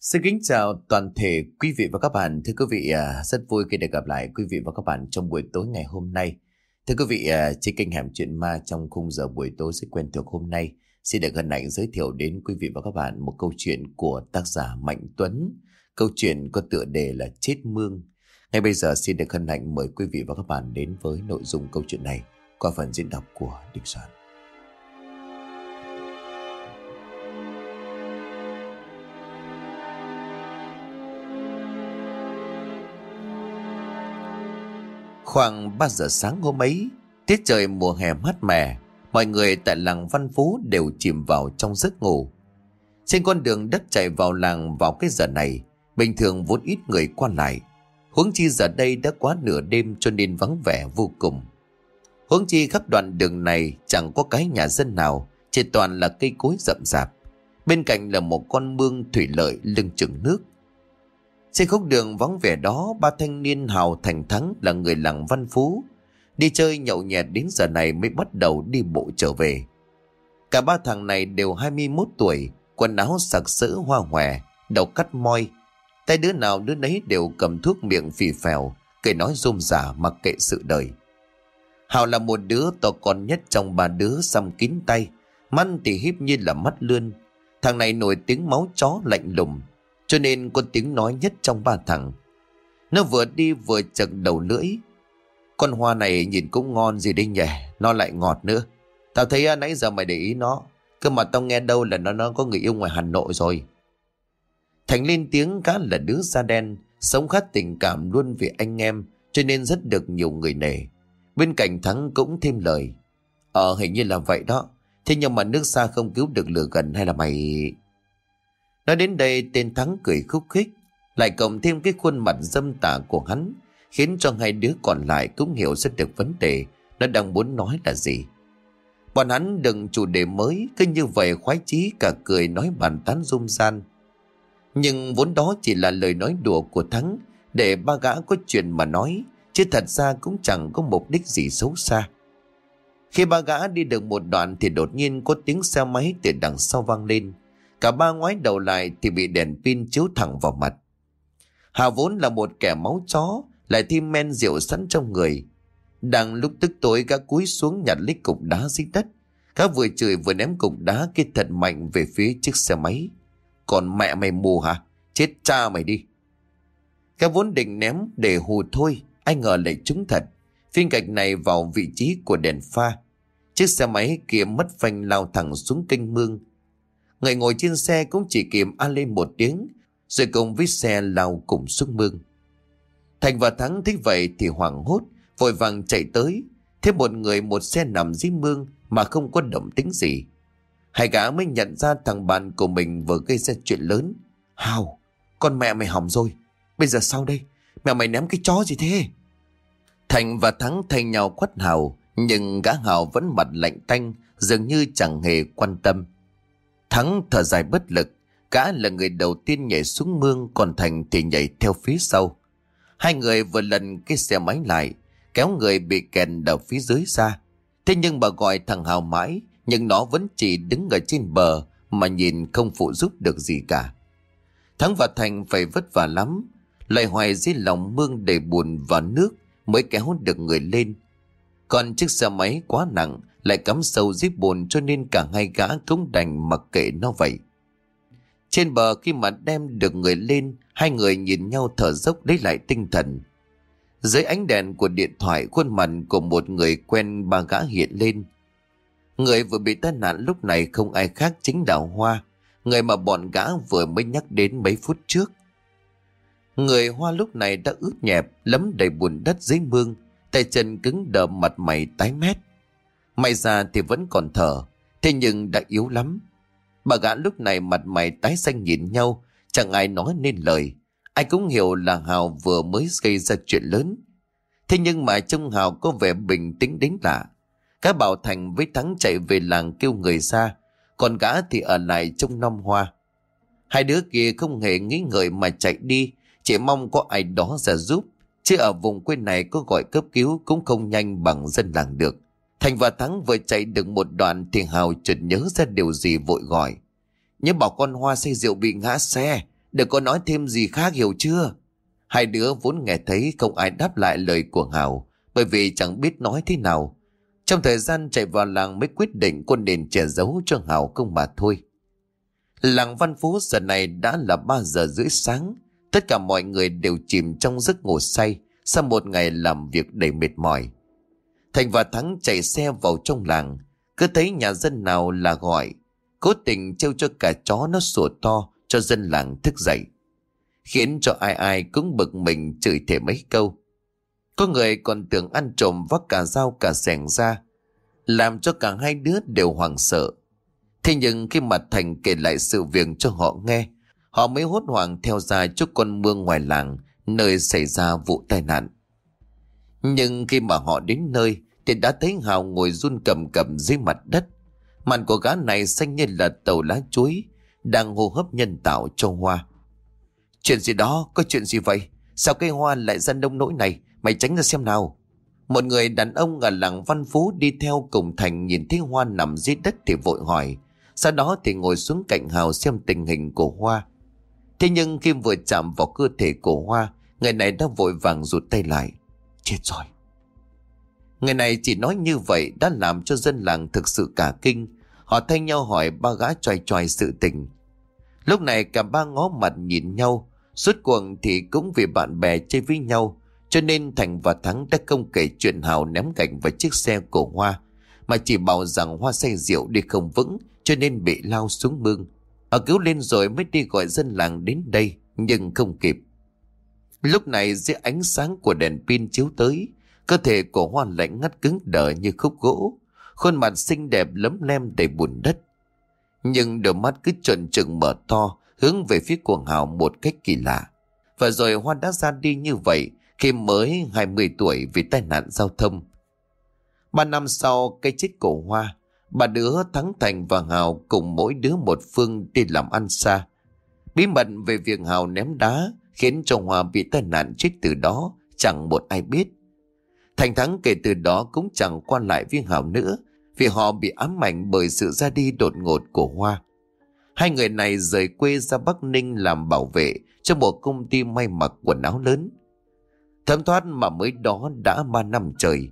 Xin kính chào toàn thể quý vị và các bạn. Thưa quý vị, à, rất vui khi được gặp lại quý vị và các bạn trong buổi tối ngày hôm nay. Thưa quý vị, à, trên kênh Hẻm Chuyện Ma trong khung giờ buổi tối sẽ quen thuộc hôm nay xin được hân hạnh giới thiệu đến quý vị và các bạn một câu chuyện của tác giả Mạnh Tuấn. Câu chuyện có tựa đề là Chết Mương. Ngay bây giờ xin được hân hạnh mời quý vị và các bạn đến với nội dung câu chuyện này qua phần diễn đọc của Đình Soạn. Khoảng 3 giờ sáng hôm ấy, tiết trời mùa hè mát mẻ, mọi người tại làng Văn Phú đều chìm vào trong giấc ngủ. Trên con đường đất chạy vào làng vào cái giờ này, bình thường vốn ít người qua lại. Huống chi giờ đây đã quá nửa đêm cho nên vắng vẻ vô cùng. Huống chi khắp đoạn đường này chẳng có cái nhà dân nào, chỉ toàn là cây cối rậm rạp. Bên cạnh là một con mương thủy lợi lưng chừng nước. Trên khúc đường vắng vẻ đó, ba thanh niên hào thành thắng là người làng văn phú. Đi chơi nhậu nhẹt đến giờ này mới bắt đầu đi bộ trở về. Cả ba thằng này đều 21 tuổi, quần áo sặc sỡ hoa hòe, đầu cắt moi. Tay đứa nào đứa nấy đều cầm thuốc miệng phì phèo, kể nói rôm giả mặc kệ sự đời. Hào là một đứa to con nhất trong ba đứa xăm kín tay, mắt thì híp như là mắt lươn. Thằng này nổi tiếng máu chó lạnh lùng, cho nên có tiếng nói nhất trong ba thằng. Nó vừa đi vừa chật đầu lưỡi. Con hoa này nhìn cũng ngon gì đây nhỉ, Nó lại ngọt nữa. Tao thấy à, nãy giờ mày để ý nó. Cơ mà tao nghe đâu là nó nó có người yêu ngoài Hà Nội rồi. Thành lên tiếng cá là đứa da đen, Sống khát tình cảm luôn vì anh em, Cho nên rất được nhiều người nể. Bên cạnh Thắng cũng thêm lời. Ờ hình như là vậy đó. Thế nhưng mà nước xa không cứu được lửa gần hay là mày Nói đến đây tên Thắng cười khúc khích, lại cộng thêm cái khuôn mặt dâm tả của hắn, khiến cho hai đứa còn lại cũng hiểu rất được vấn đề nó đang muốn nói là gì. Bọn hắn đừng chủ đề mới, cứ như vậy khoái chí cả cười nói bàn tán rung gian. Nhưng vốn đó chỉ là lời nói đùa của Thắng để ba gã có chuyện mà nói, chứ thật ra cũng chẳng có mục đích gì xấu xa. Khi ba gã đi được một đoạn thì đột nhiên có tiếng xe máy từ đằng sau vang lên. Cả ba ngoái đầu lại thì bị đèn pin chiếu thẳng vào mặt. Hà vốn là một kẻ máu chó, lại thêm men rượu sẵn trong người. Đang lúc tức tối gã cúi xuống nhặt lấy cục đá dưới đất. Gã vừa chửi vừa ném cục đá kia thật mạnh về phía chiếc xe máy. Còn mẹ mày mù hả? Chết cha mày đi. Gã vốn định ném để hù thôi, ai ngờ lại trúng thật. Phiên gạch này vào vị trí của đèn pha. Chiếc xe máy kia mất phanh lao thẳng xuống kênh mương Người ngồi trên xe cũng chỉ kìm a lên một tiếng, rồi cùng với xe lao cùng xuống mương. Thành và Thắng thấy vậy thì hoảng hốt, vội vàng chạy tới. Thế một người một xe nằm dưới mương mà không có động tính gì. Hai gã mới nhận ra thằng bạn của mình vừa gây ra chuyện lớn. Hào, con mẹ mày hỏng rồi. Bây giờ sao đây? Mẹ mày ném cái chó gì thế? Thành và Thắng thay nhau quát Hào, nhưng gã Hào vẫn mặt lạnh tanh, dường như chẳng hề quan tâm. Thắng thở dài bất lực, cả là người đầu tiên nhảy xuống mương còn Thành thì nhảy theo phía sau. Hai người vừa lần cái xe máy lại, kéo người bị kèn đầu phía dưới ra. Thế nhưng bà gọi thằng Hào mãi, nhưng nó vẫn chỉ đứng ở trên bờ mà nhìn không phụ giúp được gì cả. Thắng và Thành phải vất vả lắm, lại hoài dưới lòng mương đầy bùn và nước mới kéo được người lên. Còn chiếc xe máy quá nặng, lại cắm sâu dưới bồn cho nên cả hai gã cũng đành mặc kệ nó vậy. Trên bờ khi mà đem được người lên, hai người nhìn nhau thở dốc lấy lại tinh thần. Dưới ánh đèn của điện thoại khuôn mặt của một người quen ba gã hiện lên. Người vừa bị tai nạn lúc này không ai khác chính đào Hoa, người mà bọn gã vừa mới nhắc đến mấy phút trước. Người Hoa lúc này đã ướt nhẹp, lấm đầy bùn đất dưới mương, tay chân cứng đờ mặt mày tái mét. May ra thì vẫn còn thở Thế nhưng đã yếu lắm. Bà gã lúc này mặt mày tái xanh nhìn nhau Chẳng ai nói nên lời. Ai cũng hiểu là Hào vừa mới gây ra chuyện lớn. Thế nhưng mà trông Hào có vẻ bình tĩnh đến lạ. Cá Bảo Thành với Thắng chạy về làng kêu người xa, Còn gã thì ở lại trông năm hoa. Hai đứa kia không hề nghĩ ngợi mà chạy đi Chỉ mong có ai đó ra giúp Chứ ở vùng quê này có gọi cấp cứu cũng không nhanh bằng dân làng được. Thành và Thắng vừa chạy được một đoạn thì Hào chợt nhớ ra điều gì vội gọi. Nhớ bảo con hoa say rượu bị ngã xe, đừng có nói thêm gì khác hiểu chưa? Hai đứa vốn nghe thấy không ai đáp lại lời của Hào bởi vì chẳng biết nói thế nào. Trong thời gian chạy vào làng mới quyết định con đền che giấu cho Hào không mà thôi. Làng Văn Phú giờ này đã là 3 giờ rưỡi sáng. Tất cả mọi người đều chìm trong giấc ngủ say sau một ngày làm việc đầy mệt mỏi. Thành và Thắng chạy xe vào trong làng, cứ thấy nhà dân nào là gọi, cố tình trêu cho cả chó nó sủa to cho dân làng thức dậy, khiến cho ai ai cũng bực mình chửi thề mấy câu. Có người còn tưởng ăn trộm vác cả dao cả sẻng ra, làm cho cả hai đứa đều hoảng sợ. Thế nhưng khi mặt Thành kể lại sự việc cho họ nghe, họ mới hốt hoảng theo ra chỗ con mương ngoài làng nơi xảy ra vụ tai nạn. Nhưng khi mà họ đến nơi thì đã thấy Hào ngồi run cầm cầm dưới mặt đất. Màn của gã này xanh như là tàu lá chuối, đang hô hấp nhân tạo cho hoa. Chuyện gì đó, có chuyện gì vậy? Sao cây hoa lại ra nông nỗi này? Mày tránh ra xem nào. Một người đàn ông ở làng Văn Phú đi theo cùng thành nhìn thấy hoa nằm dưới đất thì vội hỏi. Sau đó thì ngồi xuống cạnh Hào xem tình hình của hoa. Thế nhưng khi vừa chạm vào cơ thể của hoa, người này đã vội vàng rụt tay lại. Chết rồi. Ngày này chỉ nói như vậy đã làm cho dân làng thực sự cả kinh. Họ thay nhau hỏi ba gã tròi tròi sự tình. Lúc này cả ba ngó mặt nhìn nhau. Suốt cuộc thì cũng vì bạn bè chơi với nhau. Cho nên Thành và Thắng đã không kể chuyện Hào ném gạch vào chiếc xe của Hoa. Mà chỉ bảo rằng Hoa say rượu đi không vững, cho nên bị lao xuống mương. Họ cứu lên rồi mới đi gọi dân làng đến đây, nhưng không kịp. Lúc này dưới ánh sáng của đèn pin chiếu tới, cơ thể của Hoan lạnh ngắt cứng đờ như khúc gỗ, khuôn mặt xinh đẹp lấm lem đầy bùn đất. Nhưng đôi mắt cứ trần trừng mở to, hướng về phía cuồng hào một cách kỳ lạ. Và rồi Hoan đã ra đi như vậy khi mới 20 tuổi vì tai nạn giao thông. Ba năm sau, cái chết của Hoa, bà đứa Thắng Thành và Hào cùng mỗi đứa một phương đi làm ăn xa. Bí mật về việc Hào ném đá khiến cho Hòa bị tai nạn chết từ đó, chẳng một ai biết. Thành Thắng kể từ đó cũng chẳng quan lại viên Hảo nữa, vì họ bị ám ảnh bởi sự ra đi đột ngột của Hoa. Hai người này rời quê ra Bắc Ninh làm bảo vệ cho một công ty may mặc quần áo lớn. Thấm thoát mà mới đó đã 3 năm trời.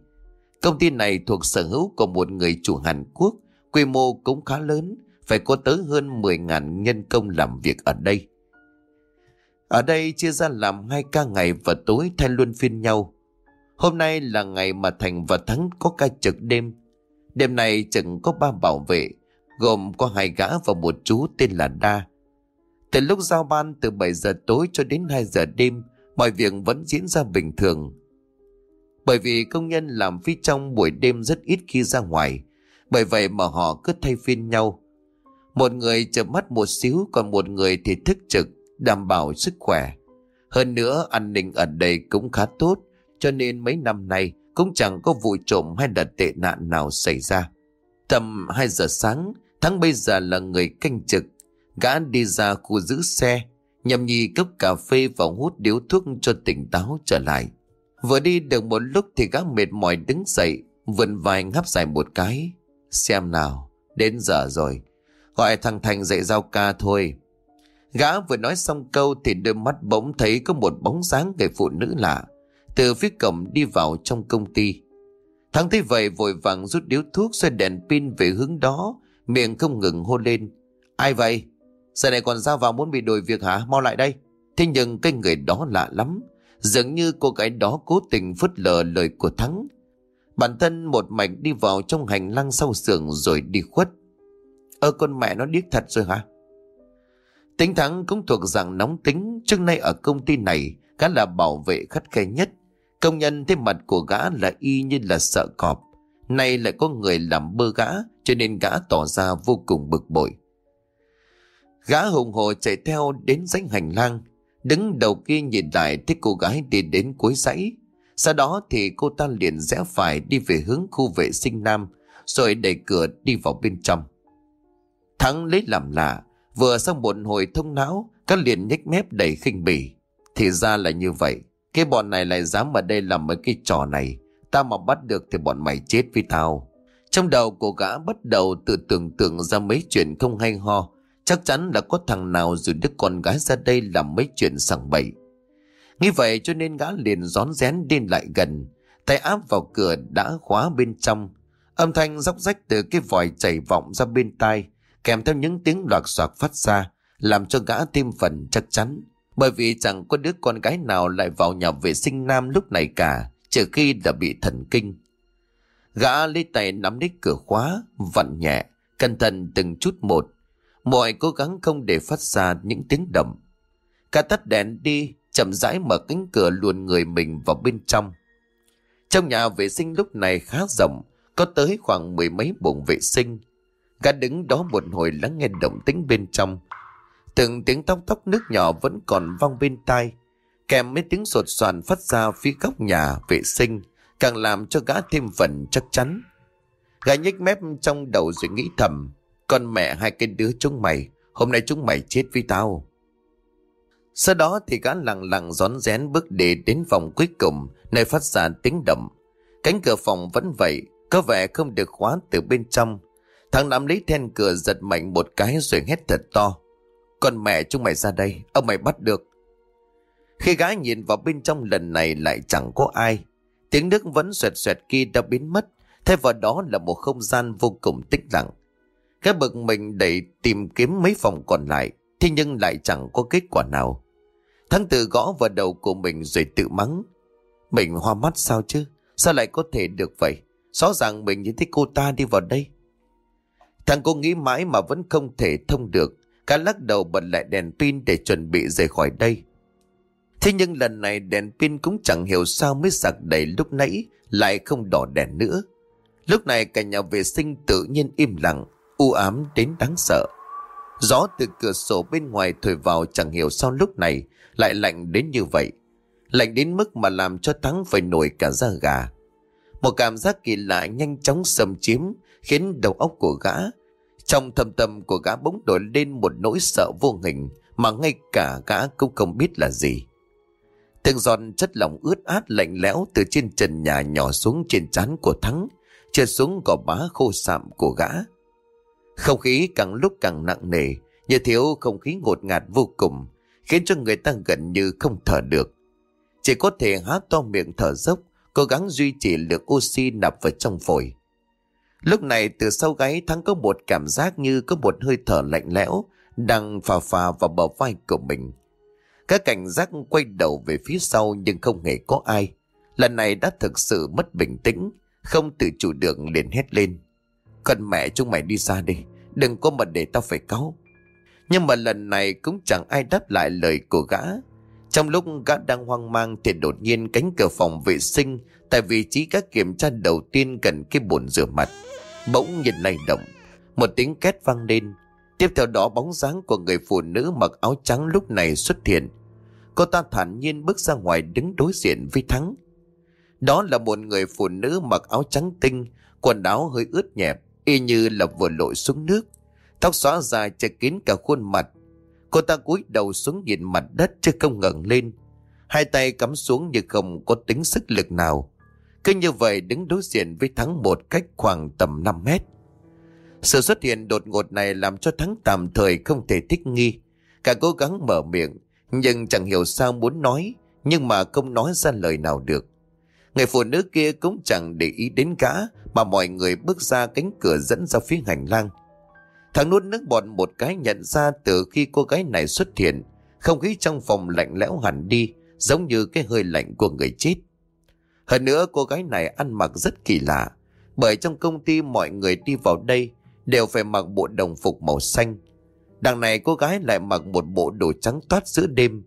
Công ty này thuộc sở hữu của một người chủ Hàn Quốc, quy mô cũng khá lớn, phải có tới hơn 10.000 nhân công làm việc ở đây. Ở đây chia ra làm hai ca ngày và tối thay luôn phiên nhau. Hôm nay là ngày mà Thành và Thắng có ca trực đêm. Đêm này trực có ba bảo vệ, gồm có hai gã và một chú tên là Đa. Từ lúc giao ban từ 7 giờ tối cho đến 2 giờ đêm, mọi việc vẫn diễn ra bình thường. Bởi vì công nhân làm phía trong buổi đêm rất ít khi ra ngoài, bởi vậy mà họ cứ thay phiên nhau. Một người chợp mắt một xíu còn một người thì thức trực đảm bảo sức khỏe. Hơn nữa an ninh ở đây cũng khá tốt, cho nên mấy năm nay cũng chẳng có vụ trộm hay đợt tệ nạn nào xảy ra. Tầm 2 giờ sáng, Thắng bây giờ là người canh trực, gã đi ra khu giữ xe, nhầm nhi cốc cà phê và hút điếu thuốc cho tỉnh táo trở lại. Vừa đi được một lúc thì gã mệt mỏi đứng dậy, vườn vai ngáp dài một cái. Xem nào, đến giờ rồi, gọi thằng Thành dậy giao ca thôi. Gã vừa nói xong câu thì đôi mắt bỗng thấy có một bóng dáng người phụ nữ lạ. Từ phía cổng đi vào trong công ty. Thắng thấy vậy vội vàng rút điếu thuốc xoay đèn pin về hướng đó. Miệng không ngừng hô lên. Ai vậy? Giờ này còn ra vào muốn bị đổi việc hả? Mau lại đây. Thế nhưng cái người đó lạ lắm. Dường như cô gái đó cố tình phớt lờ lời của Thắng. Bản thân một mạch đi vào trong hành lang sau sưởng rồi đi khuất. Ơ, con mẹ nó điếc thật rồi hả? Tính thắng cũng thuộc dạng nóng tính, trước nay ở công ty này, gã là bảo vệ khắt khe nhất. Công nhân thấy mặt của gã là y như là sợ cọp. Nay lại có người làm bơ gã, cho nên gã tỏ ra vô cùng bực bội. Gã hùng hồ chạy theo đến dãy hành lang, đứng đầu kia nhìn lại thấy cô gái đi đến cuối dãy. Sau đó thì cô ta liền rẽ phải đi về hướng khu vệ sinh nam, rồi đẩy cửa đi vào bên trong. Thắng lấy làm lạ, Vừa xong một hồi thông não, các liền nhếch mép đầy khinh bỉ. Thì ra là như vậy, cái bọn này lại dám ở đây làm mấy cái trò này. ta mà bắt được thì bọn mày chết với tao. Trong đầu cô gã bắt đầu tự tưởng tượng ra mấy chuyện không hay ho. Chắc chắn là có thằng nào rồi đứa con gái ra đây làm mấy chuyện sằng bậy. Nghĩ vậy cho nên gã liền rón rén đi lại gần. Tay áp vào cửa đã khóa bên trong. Âm thanh róc rách từ cái vòi chảy vọng ra bên tai kèm theo những tiếng loạt soạt phát ra, làm cho gã thêm phần chắc chắn. Bởi vì chẳng có đứa con gái nào lại vào nhà vệ sinh nam lúc này cả, trừ khi đã bị thần kinh. Gã lấy tay nắm lấy cửa khóa, vặn nhẹ, cẩn thận từng chút một. Mọi cố gắng không để phát ra những tiếng động. Cả tắt đèn đi, chậm rãi mở cánh cửa luồn người mình vào bên trong. Trong nhà vệ sinh lúc này khá rộng, có tới khoảng mười mấy bồn vệ sinh. Gã đứng đó một hồi lắng nghe động tính bên trong. Từng tiếng tóc tóc nước nhỏ vẫn còn vang bên tai. Kèm mấy tiếng sột soàn phát ra phía góc nhà vệ sinh. Càng làm cho gã thêm phần chắc chắn. Gã nhếch mép trong đầu rồi nghĩ thầm. Con mẹ hai cái đứa chúng mày. Hôm nay chúng mày chết với tao. Sau đó thì gã lặng lặng rón rén bước để đến phòng cuối cùng. Nơi phát ra tiếng động. Cánh cửa phòng vẫn vậy. Có vẻ không được khóa từ bên trong Thằng nắm lấy then cửa giật mạnh một cái rồi hét thật to. Con mẹ chúng mày ra đây, ông mày bắt được. Khi gái nhìn vào bên trong lần này lại chẳng có ai. Tiếng nước vẫn xoẹt xoẹt kia đã biến mất, thay vào đó là một không gian vô cùng tĩnh lặng. Gã bực mình đẩy tìm kiếm mấy phòng còn lại, thế nhưng lại chẳng có kết quả nào. Thắng tự gõ vào đầu của mình rồi tự mắng. Mình hoa mắt sao chứ? Sao lại có thể được vậy? Rõ ràng mình nhìn thấy cô ta đi vào đây. Thằng cô nghĩ mãi mà vẫn không thể thông được. Cả lắc đầu bật lại đèn pin để chuẩn bị rời khỏi đây. Thế nhưng lần này đèn pin cũng chẳng hiểu sao mới sạc đầy lúc nãy, lại không đỏ đèn nữa. Lúc này cả nhà vệ sinh tự nhiên im lặng, u ám đến đáng sợ. Gió từ cửa sổ bên ngoài thổi vào chẳng hiểu sao lúc này lại lạnh đến như vậy. Lạnh đến mức mà làm cho Thắng phải nổi cả da gà. Một cảm giác kỳ lạ nhanh chóng xâm chiếm, khiến đầu óc của gã. Trong thâm tâm của gã bỗng nổi lên một nỗi sợ vô hình mà ngay cả gã cũng không biết là gì. Từng giòn chất lỏng ướt át lạnh lẽo từ trên trần nhà nhỏ xuống trên trán của Thắng, trượt xuống gò bá khô sạm của gã. Không khí càng lúc càng nặng nề, như thiếu không khí ngột ngạt vô cùng, khiến cho người ta gần như không thở được. Chỉ có thể há to miệng thở dốc, cố gắng duy trì lượng oxy nạp vào trong phổi. Lúc này từ sau gáy Thắng có một cảm giác như có một hơi thở lạnh lẽo đang phà phà vào bờ vai của mình. Các cảnh giác quay đầu về phía sau nhưng không hề có ai. Lần này đã thực sự mất bình tĩnh, không tự chủ được liền hét lên. Cần mẹ chúng mày đi ra đi, đừng có mà để tao phải cáu. Nhưng mà lần này cũng chẳng ai đáp lại lời của gã. Trong lúc gã đang hoang mang thì đột nhiên cánh cửa phòng vệ sinh Tại vị trí các kiểm tra đầu tiên cần cái bồn rửa mặt, Bỗng nhìn lay động, Một tiếng két vang lên. Tiếp theo đó, bóng dáng của người phụ nữ mặc áo trắng lúc này xuất hiện. Cô ta thản nhiên bước ra ngoài đứng đối diện với Thắng. Đó là một người phụ nữ mặc áo trắng tinh, Quần áo hơi ướt nhẹp, Y như là vừa lội xuống nước. Tóc xóa dài che kín cả khuôn mặt. Cô ta cúi đầu xuống nhìn mặt đất chứ không ngẩng lên. Hai tay cắm xuống như không có tính sức lực nào. Cứ như vậy đứng đối diện với thắng một cách khoảng tầm 5 mét. Sự xuất hiện đột ngột này làm cho thắng tạm thời không thể thích nghi. Cả cố gắng mở miệng, nhưng chẳng hiểu sao muốn nói, nhưng mà không nói ra lời nào được. Người phụ nữ kia cũng chẳng để ý đến gã mà mọi người bước ra cánh cửa dẫn ra phía hành lang. thắng nuốt nước bọt một cái nhận ra từ khi cô gái này xuất hiện, không khí trong phòng lạnh lẽo hẳn đi, giống như cái hơi lạnh của người chết. Hơn nữa cô gái này ăn mặc rất kỳ lạ, bởi trong công ty mọi người đi vào đây đều phải mặc bộ đồng phục màu xanh. Đằng này cô gái lại mặc một bộ đồ trắng toát giữa đêm.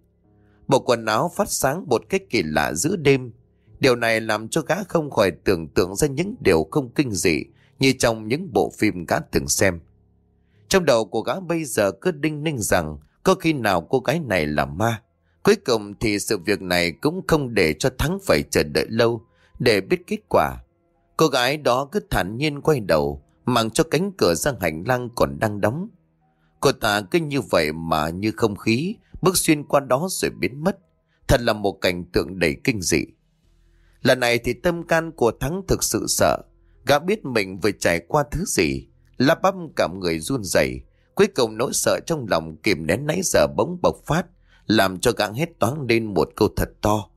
Bộ quần áo phát sáng một cách kỳ lạ giữa đêm. Điều này làm cho gã không khỏi tưởng tượng ra những điều không kinh dị như trong những bộ phim gã từng xem. Trong đầu của gã bây giờ cứ đinh ninh rằng có khi nào cô gái này là ma. Cuối cùng thì sự việc này cũng không để cho Thắng phải chờ đợi lâu để biết kết quả. Cô gái đó cứ thản nhiên quay đầu, mang cho cánh cửa sang hành lang còn đang đóng. Cô ta cứ như vậy mà như không khí, bước xuyên qua đó rồi biến mất. Thật là một cảnh tượng đầy kinh dị. Lần này thì tâm can của Thắng thực sự sợ. Gã biết mình vừa trải qua thứ gì, lắp bắp cảm người run rẩy. Cuối cùng nỗi sợ trong lòng kìm nén nãy giờ bỗng bộc phát, làm cho gã hét toáng lên một câu thật to.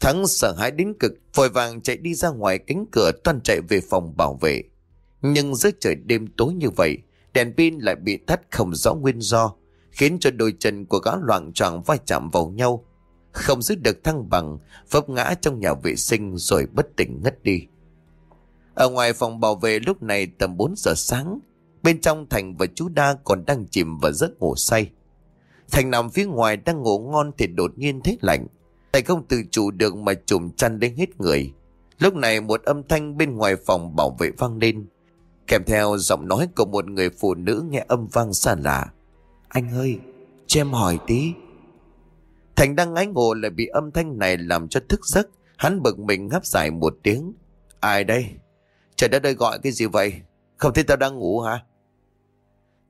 Thắng sợ hãi đến cực, vội vàng chạy đi ra ngoài cánh cửa toàn chạy về phòng bảo vệ. Nhưng giữa trời đêm tối như vậy, đèn pin lại bị thắt không rõ nguyên do, khiến cho đôi chân của gã loạn choạng vai chạm vào nhau. Không giữ được thăng bằng, vấp ngã trong nhà vệ sinh rồi bất tỉnh ngất đi. Ở ngoài phòng bảo vệ lúc này tầm 4 giờ sáng, bên trong Thành và chú Đa còn đang chìm và giấc ngủ say. Thành nằm phía ngoài đang ngủ ngon thì đột nhiên thấy lạnh. Thành không tự chủ được mà trùm chăn đến hết người. Lúc này một âm thanh bên ngoài phòng bảo vệ vang lên. Kèm theo giọng nói của một người phụ nữ nghe âm vang xa lạ. Anh ơi, cho em hỏi tí. Thành đang ái ngộ lại bị âm thanh này làm cho thức giấc. Hắn bực mình ngáp dài một tiếng. Ai đây? Trời đất ơi gọi cái gì vậy? Không thấy tao đang ngủ hả?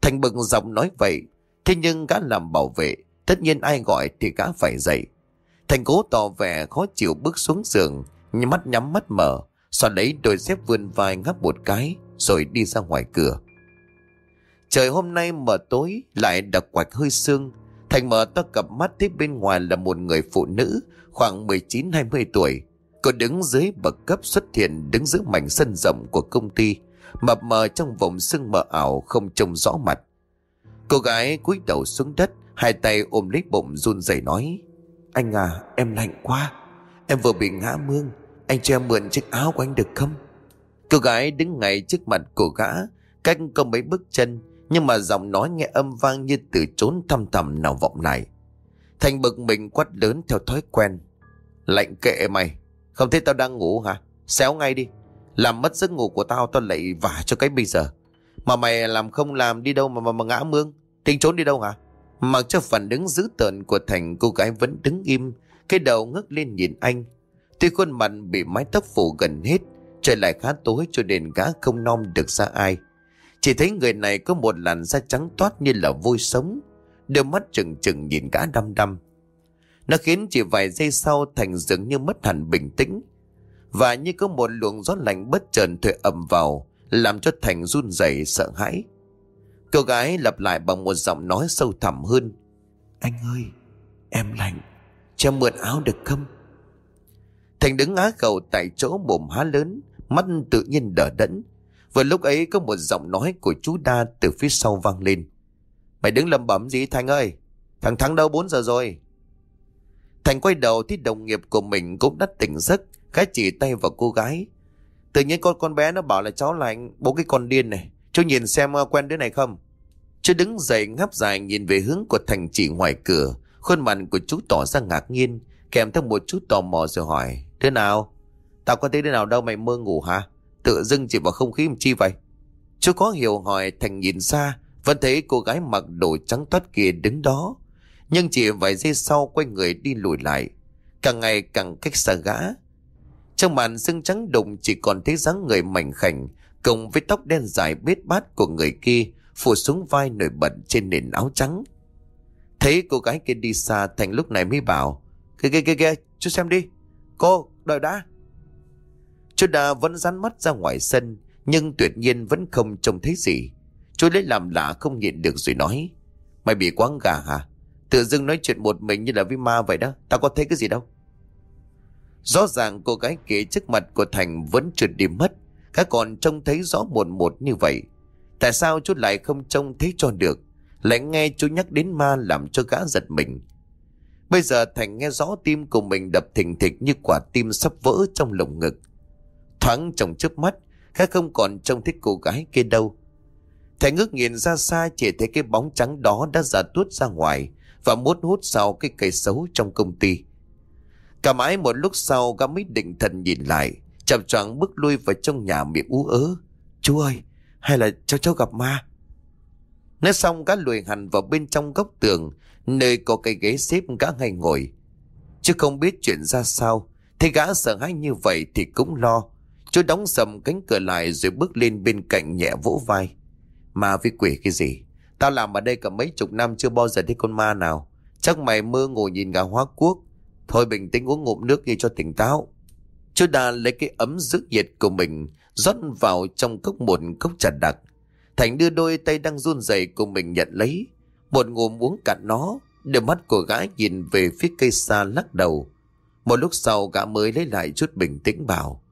Thành bực giọng nói vậy Thế nhưng gã làm bảo vệ, tất nhiên ai gọi thì gã phải dậy. Thành cố tỏ vẻ khó chịu bước xuống giường, mắt nhắm mắt mở, xoa lấy đôi dép vươn vai ngắp một cái, rồi đi ra ngoài cửa. Trời hôm nay mở tối, lại đặc quạch hơi sương. Thành mở to cặp mắt thấy bên ngoài là một người phụ nữ, khoảng 19-20 tuổi. Cô đứng dưới bậc cấp xuất hiện đứng giữa mảnh sân rộng của công ty, mập mờ trong vòng sương mờ ảo không trông rõ mặt. Cô gái cúi đầu xuống đất, Hai tay ôm lấy bụng run rẩy nói, Anh à em lạnh quá. Em vừa bị ngã mương. Anh cho em mượn chiếc áo của anh được không? Cô gái đứng ngay trước mặt của gã, Cách có mấy bước chân, Nhưng mà giọng nói nghe âm vang như từ trốn thăm thầm nào vọng lại. Thành bực mình quát lớn theo thói quen, Lạnh kệ mày, Không thấy tao đang ngủ hả? Xéo ngay đi. Làm mất giấc ngủ của tao tao lại vả cho cái bây giờ. Mà mày làm không làm đi đâu mà mà, mà ngã mương? Tính trốn đi đâu hả? Mặc cho phản ứng dữ tợn của Thành Cô gái vẫn đứng im. Cái đầu ngước lên nhìn anh. Tuy khuôn mặt bị mái tóc phủ gần hết Trời lại khá tối cho nên gã không nom được ra ai. Chỉ thấy người này có một làn da trắng toát như là vôi sống. Đôi mắt trừng trừng nhìn gã đăm đăm. Nó khiến chỉ vài giây sau Thành dường như mất hẳn bình tĩnh. Và như có một luồng gió lạnh bất chợt thổi ầm vào làm cho Thành run rẩy sợ hãi. Cô gái lặp lại bằng một giọng nói sâu thẳm hơn. Anh ơi, em lạnh, cho mượn áo được không? Thành đứng á cầu tại chỗ mồm há lớn, mắt tự nhiên đỡ đẫn. Vừa lúc ấy có một giọng nói của chú Đa từ phía sau vang lên. Mày đứng lầm bẩm gì Thành ơi? Thằng Thắng đâu 4 giờ rồi? Thành quay đầu thì đồng nghiệp của mình cũng đã tỉnh giấc, gái chỉ tay vào cô gái. Tự nhiên con con bé nó bảo là cháu là anh, Bố cái con điên này. Chú nhìn xem ờ, quen đứa này không? Chú đứng dậy ngáp dài nhìn về hướng của thành chỉ ngoài cửa. Khuôn mặt của chú tỏ ra ngạc nhiên, Kèm theo một chút tò mò rồi hỏi, Thế nào? Tao có thấy thế nào đâu mày mơ ngủ hả? Tự dưng chỉ vào không khí làm chi vậy? Chú có hiểu hỏi, Thành nhìn xa, Vẫn thấy cô gái mặc đồ trắng toát kia đứng đó. Nhưng chỉ vài giây sau quay người đi lùi lại. Càng ngày càng cách xa gã. Trong màn xương trắng đụng chỉ còn thấy dáng người mảnh khảnh, cùng với tóc đen dài bết bát của người kia, phủ xuống vai nổi bật trên nền áo trắng. Thấy cô gái kia đi xa Thành lúc này mới bảo Kìa kìa kìa kìa chú xem đi Cô đợi đã. Chú đã vẫn rắn mắt ra ngoài sân Nhưng tuyệt nhiên vẫn không trông thấy gì. Chú lấy làm lạ không nhịn được rồi nói Mày bị quáng gà hả? Tự dưng nói chuyện một mình như là với ma vậy đó Tao có thấy cái gì đâu. Rõ ràng cô gái kia trước mặt của Thành vẫn trượt đi mất. Các con trông thấy rõ một một như vậy. Tại sao chú lại không trông thấy cho được? Lại nghe chú nhắc đến ma làm cho gã giật mình. Bây giờ Thành nghe rõ tim của mình đập thình thịch như quả tim sắp vỡ trong lồng ngực. Thoáng trong trước mắt, gã không còn trông thấy cô gái kia đâu. Thành ngước nhìn ra xa chỉ thấy cái bóng trắng đó đã giả tuốt ra ngoài và muốn hút sau cái cây xấu trong công ty. Cả mãi một lúc sau, gã mới định thần nhìn lại, Chậm choạng bước lui vào trong nhà miệng ú ớ. Chú ơi, hay là cháu cháu gặp ma? Nói xong, gã lùi hẳn vào bên trong góc tường, Nơi có cái ghế xếp gã ngay ngồi. Chứ không biết chuyện ra sao, Thì gã sợ hãi như vậy thì cũng lo. Chú đóng sầm cánh cửa lại rồi bước lên bên cạnh nhẹ vỗ vai. Ma với quỷ cái gì? Tao làm ở đây cả mấy chục năm chưa bao giờ thấy con ma nào. Chắc mày mơ ngồi nhìn gà hóa quốc Thôi bình tĩnh uống ngụm nước đi cho tỉnh táo. Chú Đa lấy cái ấm giữ nhiệt của mình rót vào trong cốc một cốc trà đặc. Thành đưa đôi tay đang run rẩy của mình nhận lấy. Một ngụm uống cạn nó, đôi mắt của gã nhìn về phía cây xa lắc đầu. Một lúc sau gã mới lấy lại chút bình tĩnh bảo.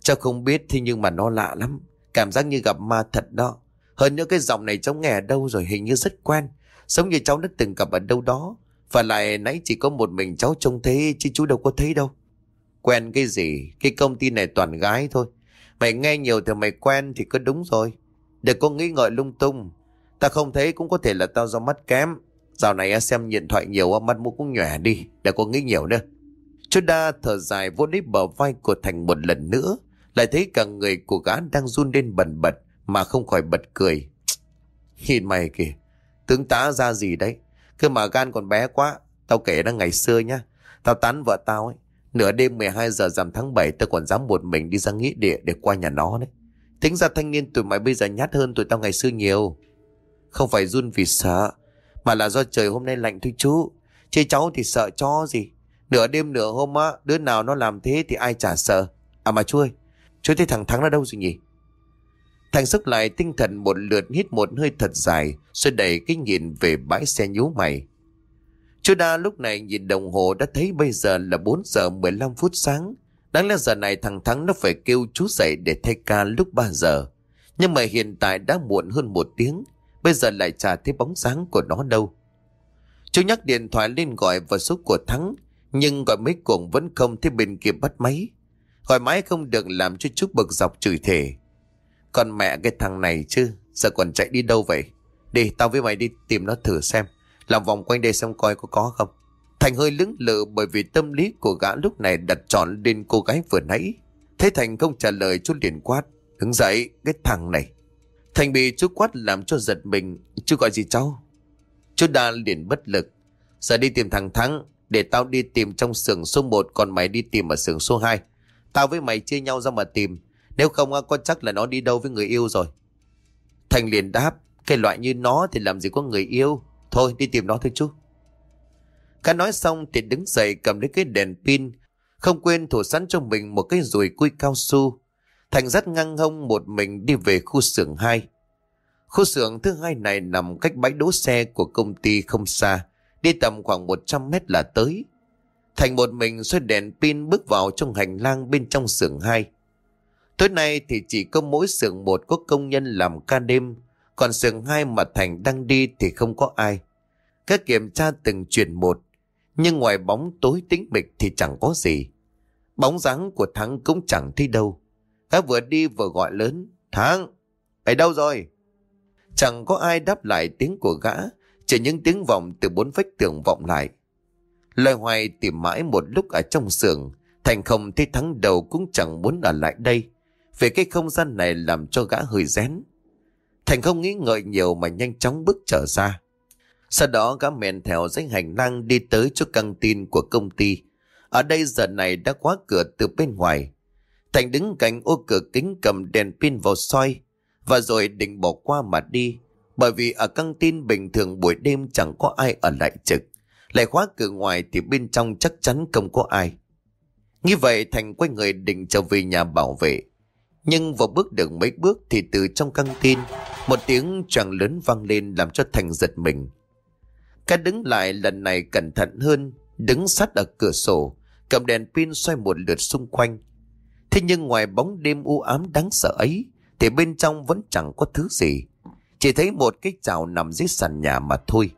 Cháu không biết thì nhưng mà nó lạ lắm. Cảm giác như gặp ma thật đó. Hơn nữa cái giọng này cháu nghe ở đâu rồi hình như rất quen. Giống như cháu đã từng gặp ở đâu đó. Và lại nãy chỉ có một mình cháu trông thế, chứ chú đâu có thấy đâu. Quen cái gì, cái công ty này toàn gái thôi. Mày nghe nhiều thì mày quen thì có đúng rồi. Đừng có nghĩ ngợi lung tung. Ta không thấy cũng có thể là tao do mắt kém. Dạo này xem điện thoại nhiều mắt mũi cũng nhòe đi. Đừng có nghĩ nhiều nữa. Chú đa thở dài vô đít bờ vai của Thành một lần nữa. Lại thấy cả người của gã đang run lên bần bật mà không khỏi bật cười. Nhìn mày kìa, tướng tá ra gì đấy? Cứ mà gan còn bé quá. Tao kể ra ngày xưa nhá. Tao tán vợ tao ấy. Nửa đêm 12 giờ rằm tháng 7 tao còn dám một mình đi ra nghĩa địa để qua nhà nó đấy. Tính ra thanh niên tụi mày bây giờ nhát hơn tụi tao ngày xưa nhiều. Không phải run vì sợ. Mà là do trời hôm nay lạnh thôi chú. Chứ cháu thì sợ cho gì. Nửa đêm nửa hôm á. Đứa nào nó làm thế thì ai chả sợ. À mà chú ơi. Chú thấy thằng Thắng nó đâu rồi nhỉ? Thành sốc lại tinh thần một lượt hít một hơi thật dài, rồi đẩy cái nhìn về bãi xe nhú mày. Chú đa lúc này nhìn đồng hồ đã thấy bây giờ là 4 giờ 15 phút sáng. Đáng lẽ giờ này thằng Thắng nó phải kêu chú dậy để thay ca lúc 3 giờ. Nhưng mà hiện tại đã muộn hơn một tiếng, bây giờ lại chả thấy bóng dáng của nó đâu. Chú nhắc điện thoại lên gọi vào số của Thắng, nhưng gọi mấy cuồng vẫn không thấy bên kia bắt máy. Gọi mãi không được làm cho chú bực dọc chửi thề còn mẹ cái thằng này chứ, Giờ còn chạy đi đâu vậy? Đi tao với mày đi tìm nó thử xem. Làm vòng quanh đây xem coi có có không. Thành hơi lưỡng lự bởi vì tâm lý của gã lúc này đặt trọn lên cô gái vừa nãy. Thế Thành không trả lời chút liền quát. Đứng dậy, cái thằng này. Thành bị chú quát làm cho giật mình. Chú gọi gì cháu? Chú đa liền bất lực. Giờ đi tìm thằng Thắng, Để tao đi tìm trong xưởng số 1 Còn mày đi tìm ở xưởng số 2 Tao với mày chia nhau ra mà tìm. Nếu không có chắc là nó đi đâu với người yêu rồi. Thành liền đáp, Cái loại như nó thì làm gì có người yêu. Thôi, đi tìm nó thôi chú. Khá nói xong thì đứng dậy cầm lấy cái đèn pin, Không quên thủ sẵn cho mình một cái rùi cui cao su. Thành dắt ngang hông một mình đi về khu xưởng 2 Khu xưởng thứ hai này nằm cách bãi đỗ xe của công ty không xa, Đi tầm khoảng 100 mét là tới. Thành một mình xoay đèn pin bước vào trong hành lang bên trong xưởng 2 Tối nay thì chỉ có mỗi xưởng một có công nhân làm ca đêm, còn xưởng hai mà Thành đang đi thì không có ai. Các kiểm tra từng chuyện một, nhưng ngoài bóng tối tĩnh mịch thì chẳng có gì. Bóng dáng của Thắng cũng chẳng thấy đâu. Các vừa đi vừa gọi lớn, Thắng, ở đâu rồi? Chẳng có ai đáp lại tiếng của gã, chỉ những tiếng vọng từ bốn vách tường vọng lại. Lời hoài tìm mãi một lúc ở trong xưởng Thành không thấy thắng đầu cũng chẳng muốn ở lại đây. Về cái không gian này làm cho gã hơi rén. Thành không nghĩ ngợi nhiều mà nhanh chóng bước trở ra. Sau đó gã mèn theo dãy hành lang đi tới chỗ căng tin của công ty. Ở đây giờ này đã khóa cửa từ bên ngoài. Thành đứng cạnh ô cửa kính cầm đèn pin vào soi và rồi định bỏ qua mà đi. Bởi vì ở căng tin bình thường buổi đêm chẳng có ai ở lại trực. Lại khóa cửa ngoài thì bên trong chắc chắn không có ai. Như vậy Thành quay người định trở về nhà bảo vệ. Nhưng vào bước được mấy bước thì từ trong căng tin, một tiếng choàng lớn vang lên làm cho Thành giật mình. Cá đứng lại lần này cẩn thận hơn, đứng sát ở cửa sổ, cầm đèn pin xoay một lượt xung quanh. Thế nhưng ngoài bóng đêm u ám đáng sợ ấy, thì bên trong vẫn chẳng có thứ gì. Chỉ thấy một cái chảo nằm dưới sàn nhà mà thôi.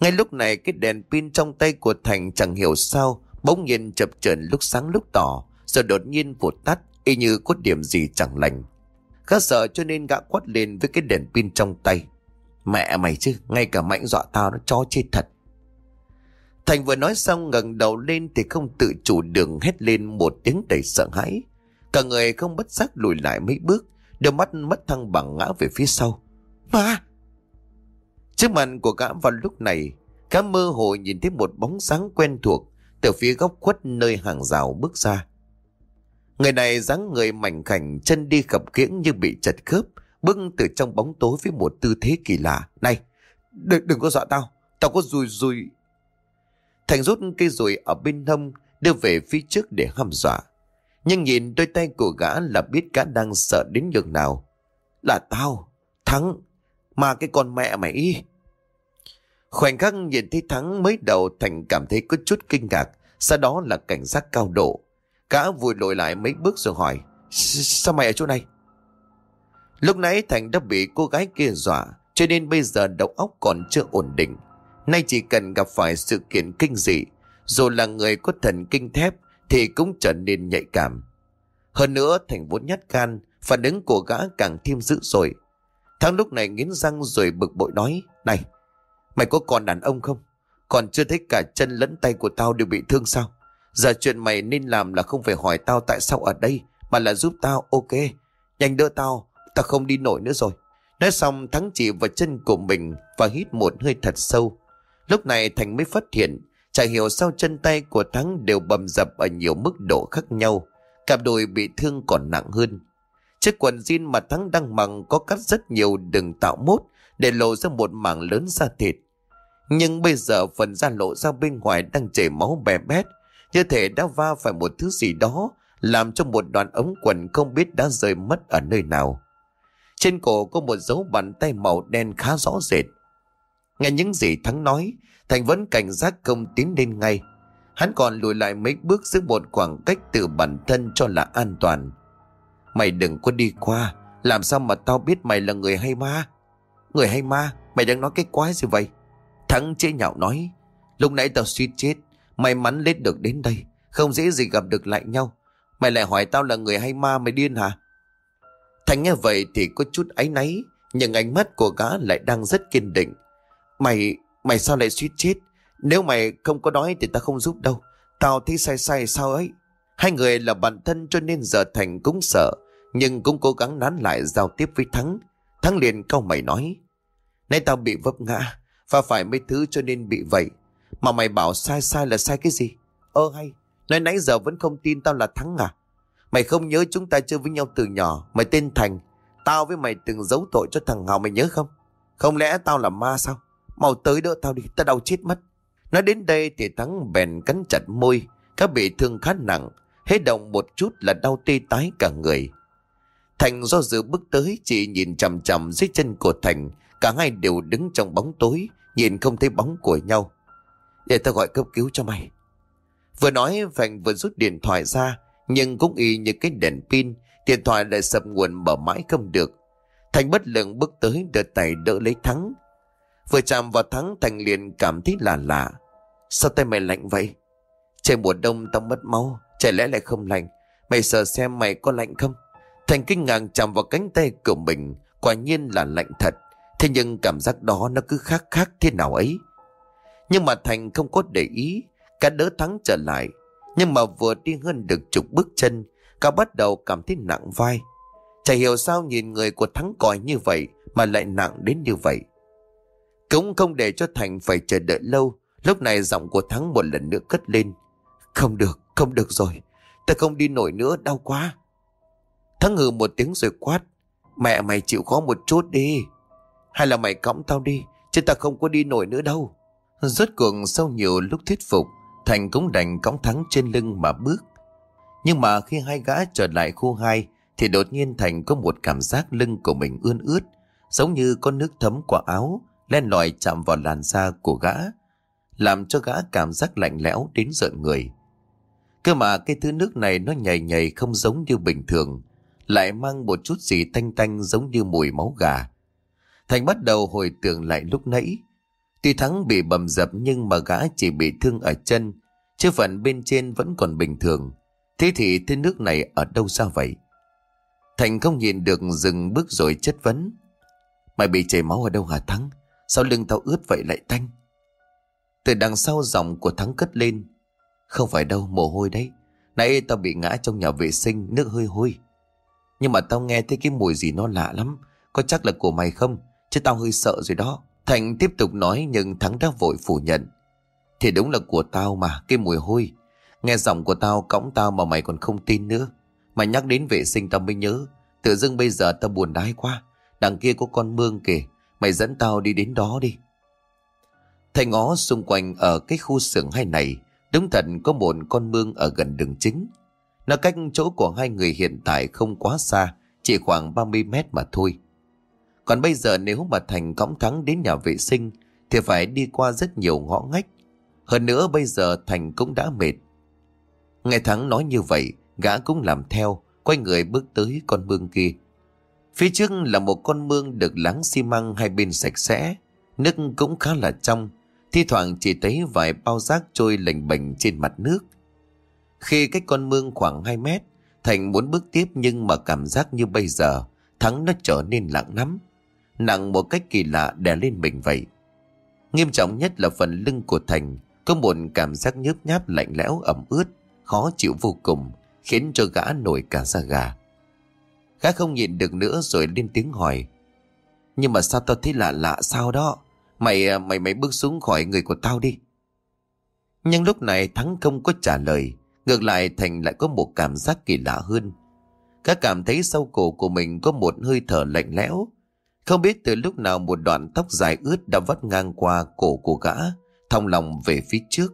Ngay lúc này cái đèn pin trong tay của Thành chẳng hiểu sao, bỗng nhiên chập chờn lúc sáng lúc tỏ, rồi đột nhiên vụt tắt y như có điểm gì chẳng lành. Khá sợ cho nên gã quát lên với cái đèn pin trong tay. Mẹ mày chứ, ngay cả mạnh dọa tao nó cho chết thật. Thành vừa nói xong ngẩng đầu lên thì không tự chủ đường hét lên một tiếng đầy sợ hãi. Cả người không bất giác lùi lại mấy bước, đôi mắt mất thăng bằng ngã về phía sau. Mà! Trước mặt của gã vào lúc này, gã mơ hồ nhìn thấy một bóng sáng quen thuộc từ phía góc khuất nơi hàng rào bước ra. Người này dáng người mảnh khảnh, chân đi khập khiễng như bị chật khớp, bưng từ trong bóng tối với một tư thế kỳ lạ. Này, đừng, đừng có dọa tao, tao có rùi rùi. Thành rút cây rùi ở bên hông, đưa về phía trước để hăm dọa. Nhưng nhìn đôi tay của gã là biết gã đang sợ đến nhường nào. Là tao, Thắng, mà cái con mẹ mày ý. Khoảnh khắc nhìn thấy Thắng mới đầu Thành cảm thấy có chút kinh ngạc, sau đó là cảnh giác cao độ. Gã vùi lội lại mấy bước rồi hỏi Sao mày ở chỗ này? Lúc nãy Thành đã bị cô gái kia dọa, Cho nên bây giờ đầu óc còn chưa ổn định. Nay chỉ cần gặp phải sự kiện kinh dị, Dù là người có thần kinh thép Thì cũng trở nên nhạy cảm. Hơn nữa, Thành vốn nhát gan, Phản ứng của gã càng thêm dữ rồi Thắng lúc này nghiến răng rồi bực bội nói, Này, Mày có còn đàn ông không? Còn chưa thấy cả chân lẫn tay của tao đều bị thương sao? Giờ chuyện mày nên làm là không phải hỏi tao tại sao ở đây, Mà là giúp tao, ok. Nhanh đỡ tao Tao không đi nổi nữa rồi. Nói xong, Thắng chỉ vào chân của mình Và hít một hơi thật sâu. Lúc này Thành mới phát hiện, Chả hiểu sao chân tay của Thắng đều bầm dập Ở nhiều mức độ khác nhau. Cặp đùi bị thương còn nặng hơn. Chiếc quần jean mà Thắng đang mặc Có cắt rất nhiều đừng tạo mốt Để lộ ra một mảng lớn da thịt. Nhưng bây giờ phần da lộ ra bên ngoài Đang chảy máu bè bét như thể đã va phải một thứ gì đó làm cho một đoạn ống quần không biết đã rơi mất ở nơi nào. Trên cổ có một dấu bàn tay màu đen khá rõ rệt. Nghe những gì Thắng nói, Thành vẫn cảnh giác công tiến lên ngay. Hắn còn lùi lại mấy bước giữ một khoảng cách từ bản thân cho là an toàn. Mày đừng có đi qua, làm sao mà tao biết mày là người hay ma? Người hay ma, mày đang nói cái quái gì vậy? Thắng chế nhạo nói, lúc nãy tao suy chết, May mắn lết được đến đây. Không dễ gì gặp được lại nhau. Mày lại hỏi tao là người hay ma mày điên hả? Thành nghe vậy thì có chút áy náy Nhưng ánh mắt của gã lại đang rất kiên định. Mày, mày sao lại suýt chết? Nếu mày không có đói thì ta không giúp đâu. Tao thấy sai sai sao ấy? Hai người là bạn thân cho nên giờ Thành cũng sợ Nhưng cũng cố gắng nán lại giao tiếp với Thắng. Thắng liền câu mày nói Nay tao bị vấp ngã Và phải mấy thứ cho nên bị vậy. Mà mày bảo sai sai là sai cái gì? Ơ hay, nói nãy giờ vẫn không tin tao là Thắng à? Mày không nhớ chúng ta chơi với nhau từ nhỏ, mày tên Thành. Tao với mày từng giấu tội cho thằng Hào mày nhớ không? Không lẽ tao là ma sao? Mau tới đỡ tao đi, tao đau chết mất. Nói đến đây thì Thắng bèn cắn chặt môi, các bị thương khá nặng, hết động một chút là đau tê tái cả người. Thành do dự bước tới chỉ nhìn chằm chằm dưới chân của Thành Cả hai đều đứng trong bóng tối Nhìn không thấy bóng của nhau để tao gọi cấp cứu cho mày. Vừa nói Vành vừa rút điện thoại ra, Nhưng cũng y như cái đèn pin, Điện thoại lại sập nguồn mở mãi không được. Thành bất lượng bước tới đợt tay đỡ lấy Thắng. Vừa chạm vào Thắng, Thành liền cảm thấy là lạ. Sao tay mày lạnh vậy? Trời mùa đông tao mất máu, trời lẽ lại không lạnh. Mày sợ xem mày có lạnh không? Thành kinh ngạc chạm vào cánh tay của mình, Quả nhiên là lạnh thật. Thế nhưng cảm giác đó nó cứ khác khác thế nào ấy? Nhưng mà Thành không có để ý, cả đỡ thắng trở lại. Nhưng mà vừa đi hơn được chục bước chân, cả bắt đầu cảm thấy nặng vai. Chả hiểu sao nhìn người của thắng còi như vậy mà lại nặng đến như vậy. Cũng không để cho Thành phải chờ đợi lâu, lúc này giọng của thắng một lần nữa cất lên. Không được, không được rồi, ta không đi nổi nữa, đau quá. Thắng hừ một tiếng rồi quát, mẹ mày chịu khó một chút đi. Hay là mày cõng tao đi, chứ ta không có đi nổi nữa đâu. Rốt cuộc sau nhiều lúc thuyết phục Thành cũng đành cõng thắng trên lưng mà bước. Nhưng mà khi hai gã trở lại khu hai, Thì đột nhiên Thành có một cảm giác lưng của mình ươn ướt Giống như có nước thấm qua áo Len lỏi chạm vào làn da của gã Làm cho gã cảm giác lạnh lẽo đến rợn người. Cơ mà cái thứ nước này nó nhầy nhầy không giống như bình thường Lại mang một chút gì tanh tanh giống như mùi máu gà. Thành bắt đầu hồi tưởng lại lúc nãy Tuy Thắng bị bầm dập nhưng mà gã chỉ bị thương ở chân, chứ phần bên trên vẫn còn bình thường. Thế thì thế nước này ở đâu sao vậy? Thành không nhìn được dừng bước rồi chất vấn. Mày bị chảy máu ở đâu hả Thắng? Sao lưng tao ướt vậy lại tanh? Từ đằng sau giọng của Thắng cất lên. Không phải đâu, mồ hôi đấy. Nãy tao bị ngã trong nhà vệ sinh, nước hơi hôi. Nhưng mà tao nghe thấy cái mùi gì nó lạ lắm. Có chắc là của mày không? Chứ tao hơi sợ rồi đó. Thành tiếp tục nói nhưng Thắng đã vội phủ nhận. Thì đúng là của tao mà, cái mùi hôi. Nghe giọng của tao cõng tao mà mày còn không tin nữa. Mà nhắc đến vệ sinh tao mới nhớ. Tự dưng bây giờ tao buồn đái quá. Đằng kia có con mương kìa. Mày dẫn tao đi đến đó đi. Thành ngó xung quanh ở cái khu xưởng hay này. Đúng thật có một con mương ở gần đường chính. Nó cách chỗ của hai người hiện tại không quá xa. Chỉ khoảng 30 mét mà thôi. Còn bây giờ nếu mà Thành cõng thắng đến nhà vệ sinh thì phải đi qua rất nhiều ngõ ngách. Hơn nữa bây giờ Thành cũng đã mệt. Nghe Thắng nói như vậy, gã cũng làm theo, quay người bước tới con mương kia. Phía trước là một con mương được láng xi măng hai bên sạch sẽ, nước cũng khá là trong, thi thoảng chỉ thấy vài bao rác trôi lềnh bềnh trên mặt nước. Khi cách con mương khoảng 2 mét, Thành muốn bước tiếp nhưng mà cảm giác như bây giờ, Thắng nó trở nên lặng lắm nặng một cách kỳ lạ đè lên mình vậy. Nghiêm trọng nhất là phần lưng của Thành có một cảm giác nhớp nháp lạnh lẽo ẩm ướt, khó chịu vô cùng, khiến cho gã nổi cả da gà. Gã không nhịn được nữa rồi lên tiếng hỏi. Nhưng mà sao tao thấy lạ lạ sao đó? Mày à, mày mày bước xuống khỏi người của tao đi. Nhưng lúc này Thắng không có trả lời, ngược lại Thành lại có một cảm giác kỳ lạ hơn. Gã cảm thấy sau cổ của mình có một hơi thở lạnh lẽo, không biết từ lúc nào một đoạn tóc dài ướt đã vắt ngang qua cổ của gã, thong lòng về phía trước.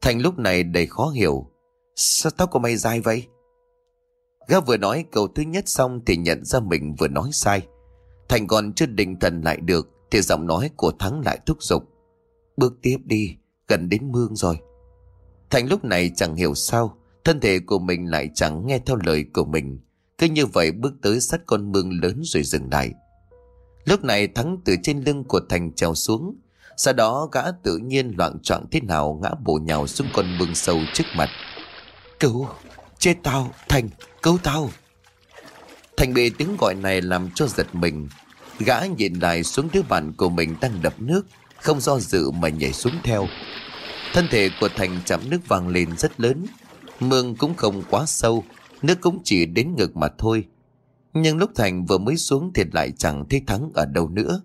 Thành lúc này đầy khó hiểu. Sao tóc của mày dài vậy? Gã vừa nói câu thứ nhất xong thì nhận ra mình vừa nói sai. Thành còn chưa định thần lại được thì giọng nói của Thắng lại thúc giục. Bước tiếp đi, gần đến mương rồi. Thành lúc này chẳng hiểu sao, thân thể của mình lại chẳng nghe theo lời của mình. Cứ như vậy bước tới sát con mương lớn rồi dừng lại. Lúc này Thắng từ trên lưng của Thành trèo xuống. Sau đó gã tự nhiên loạn trọng thế nào ngã bổ nhào xuống con bưng sâu trước mặt. Cứu! Chết tao! Thành! Cứu tao! Thành bị tiếng gọi này làm cho giật mình. Gã nhìn lại xuống đứa bạn của mình đang đập nước. Không do dự mà nhảy xuống theo. Thân thể của Thành chạm nước vàng lên rất lớn. Mương cũng không quá sâu. Nước cũng chỉ đến ngực mà thôi. Nhưng lúc Thành vừa mới xuống thì lại chẳng thấy Thắng ở đâu nữa.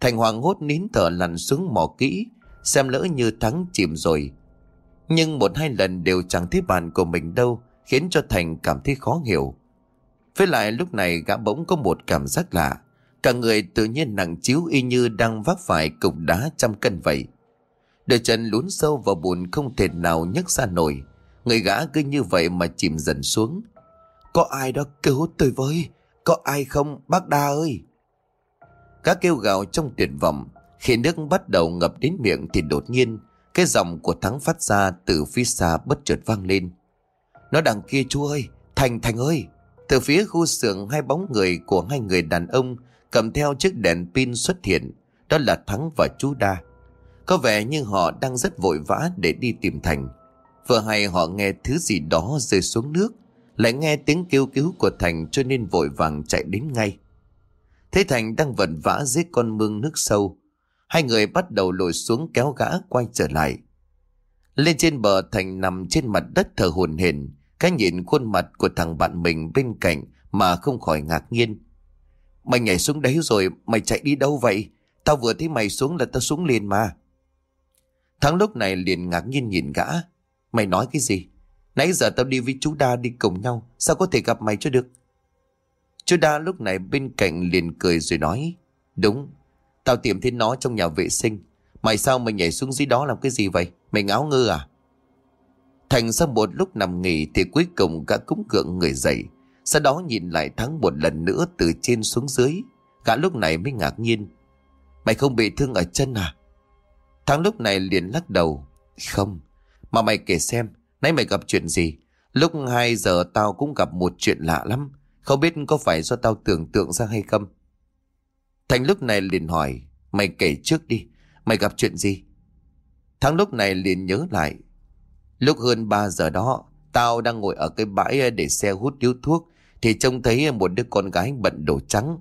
Thành hoàng hốt nín thở lặn xuống mò kỹ, xem lỡ như Thắng chìm rồi. Nhưng một hai lần đều chẳng thấy bàn của mình đâu, khiến cho Thành cảm thấy khó hiểu. Với lại lúc này gã bỗng có một cảm giác lạ, cả người tự nhiên nặng chiếu y như đang vác phải cục đá trăm cân vậy. Đôi chân lún sâu vào bùn không thể nào nhấc ra nổi, người gã cứ như vậy mà chìm dần xuống. Có ai đó cứu tôi với? Có ai không? Bác đa ơi. Cá kêu gào trong tuyệt vọng. Khi nước bắt đầu ngập đến miệng Thì đột nhiên, Cái giọng của Thắng phát ra từ phía xa bất chợt vang lên. Nó đằng kia, chú ơi. Thành Thành ơi. Từ phía khu xưởng hai bóng người của hai người đàn ông Cầm theo chiếc đèn pin xuất hiện. Đó là Thắng và chú Đa. Có vẻ như họ đang rất vội vã để đi tìm Thành. Vừa hay họ nghe thứ gì đó rơi xuống nước lại nghe tiếng kêu cứu của Thành cho nên vội vàng chạy đến ngay. thấy Thành đang vật vã dưới con mương nước sâu. Hai người bắt đầu lội xuống kéo gã quay trở lại. Lên trên bờ Thành nằm trên mặt đất thờ hồn hển, cái nhìn khuôn mặt của thằng bạn mình bên cạnh mà không khỏi ngạc nhiên. Mày nhảy xuống đấy rồi, mày chạy đi đâu vậy? Tao vừa thấy mày xuống là tao xuống liền mà. Thắng lúc này liền ngạc nhiên nhìn gã. Mày nói cái gì? Nãy giờ tao đi với chú Đa đi cùng nhau, Sao có thể gặp mày cho được? Chú Đa lúc này bên cạnh liền cười rồi nói, Đúng, Tao tìm thấy nó trong nhà vệ sinh. Mày sao mày nhảy xuống dưới đó làm cái gì vậy? Mày ngáo ngơ à? Thành sau một lúc nằm nghỉ Thì cuối cùng gã cúng cưỡng người dậy, Sau đó nhìn lại thắng một lần nữa Từ trên xuống dưới. Gã lúc này mới ngạc nhiên, Mày không bị thương ở chân à? Thắng lúc này liền lắc đầu, Không, Mà mày kể xem Nãy mày gặp chuyện gì? Lúc 2 giờ tao cũng gặp một chuyện lạ lắm. Không biết có phải do tao tưởng tượng ra hay không? Thành lúc này liền hỏi. Mày kể trước đi. Mày gặp chuyện gì? Thắng lúc này liền nhớ lại. Lúc hơn 3 giờ đó, tao đang ngồi ở cái bãi để xe hút điếu thuốc. Thì trông thấy một đứa con gái bận đồ trắng.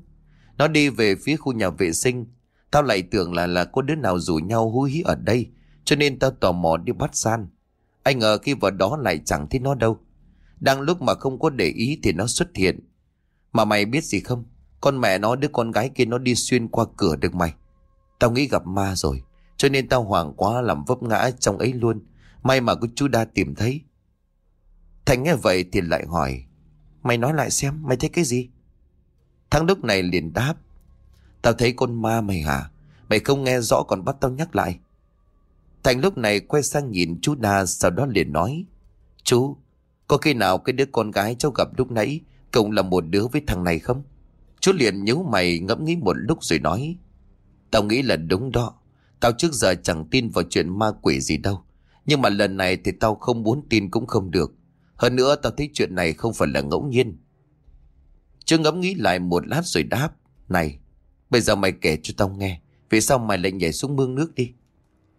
Nó đi về phía khu nhà vệ sinh. Tao lại tưởng là là có đứa nào rủ nhau hú hí ở đây. Cho nên tao tò mò đi bắt san. Anh ngờ khi vào đó lại chẳng thấy nó đâu. Đang lúc mà không có để ý thì nó xuất hiện. Mà mày biết gì không? Con mẹ nó, đứa con gái kia nó đi xuyên qua cửa được mày. Tao nghĩ gặp ma rồi. Cho nên tao hoảng quá làm vấp ngã trong ấy luôn. May mà có chú đa tìm thấy. Thành nghe vậy thì lại hỏi. Mày nói lại xem, mày thấy cái gì? Thằng lúc này liền đáp. Tao thấy con ma mày hả? Mày không nghe rõ còn bắt tao nhắc lại. Thành lúc này quay sang nhìn chú Na sau đó liền nói. Chú, có khi nào cái đứa con gái cháu gặp lúc nãy cũng là một đứa với thằng này không? Chú liền nhíu mày ngẫm nghĩ một lúc rồi nói. Tao nghĩ là đúng đó. Tao trước giờ chẳng tin vào chuyện ma quỷ gì đâu. Nhưng mà lần này thì tao không muốn tin cũng không được. Hơn nữa tao thấy chuyện này không phải là ngẫu nhiên. chú ngẫm nghĩ lại một lát rồi đáp. Này, bây giờ mày kể cho tao nghe. Vì sao mày lại nhảy xuống mương nước đi?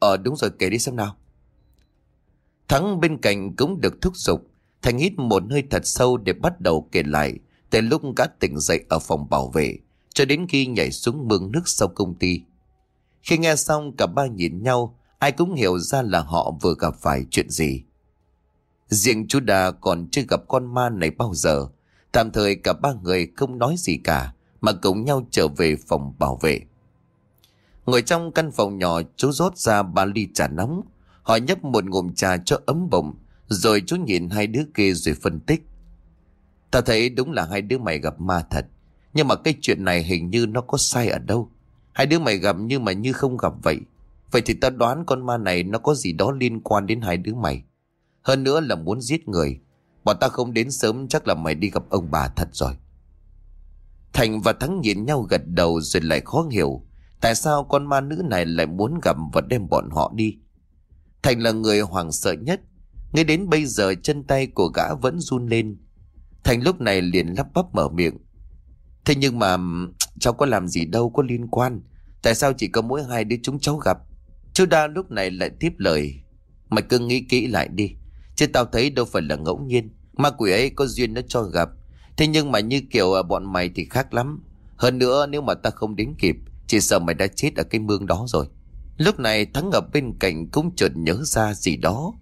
Ờ đúng rồi, kể đi xem nào. Thắng bên cạnh cũng được thúc giục. Thành hít một hơi thật sâu để bắt đầu kể lại. Tới lúc gã tỉnh dậy ở phòng bảo vệ. Cho đến khi nhảy xuống mương nước sau công ty. Khi nghe xong, cả ba nhìn nhau. Ai cũng hiểu ra là họ vừa gặp phải chuyện gì. Riêng chú Đà còn chưa gặp con ma này bao giờ. Tạm thời cả ba người không nói gì cả. Mà cùng nhau trở về phòng bảo vệ. Ngồi trong căn phòng nhỏ, chú rót ra ba ly trà nóng. Họ nhấp một ngụm trà cho ấm bụng, Rồi chú nhìn hai đứa kia rồi phân tích. Ta thấy đúng là hai đứa mày gặp ma thật, Nhưng mà cái chuyện này hình như nó có sai ở đâu. Hai đứa mày gặp nhưng mà như không gặp vậy. Vậy thì ta đoán con ma này nó có gì đó liên quan đến hai đứa mày. Hơn nữa là muốn giết người. Bọn ta không đến sớm chắc là mày đi gặp ông bà thật rồi. Thành và Thắng nhìn nhau gật đầu rồi lại khó hiểu. Tại sao con ma nữ này lại muốn gặp và đem bọn họ đi? Thành là người hoảng sợ nhất. Ngay đến bây giờ chân tay của gã vẫn run lên. Thành lúc này liền lắp bắp mở miệng. Thế nhưng mà cháu có làm gì đâu có liên quan. Tại sao chỉ có mỗi hai đứa chúng cháu gặp? Chú đa lúc này lại tiếp lời. Mày cứ nghĩ kỹ lại đi. Chứ tao thấy đâu phải là ngẫu nhiên. Ma quỷ ấy có duyên nó cho gặp. Thế nhưng mà như kiểu à, bọn mày thì khác lắm. Hơn nữa, nếu mà ta không đến kịp chỉ sợ mày đã chết ở cái mương đó rồi. Lúc này Thắng ở bên cạnh cũng chợt nhớ ra gì đó.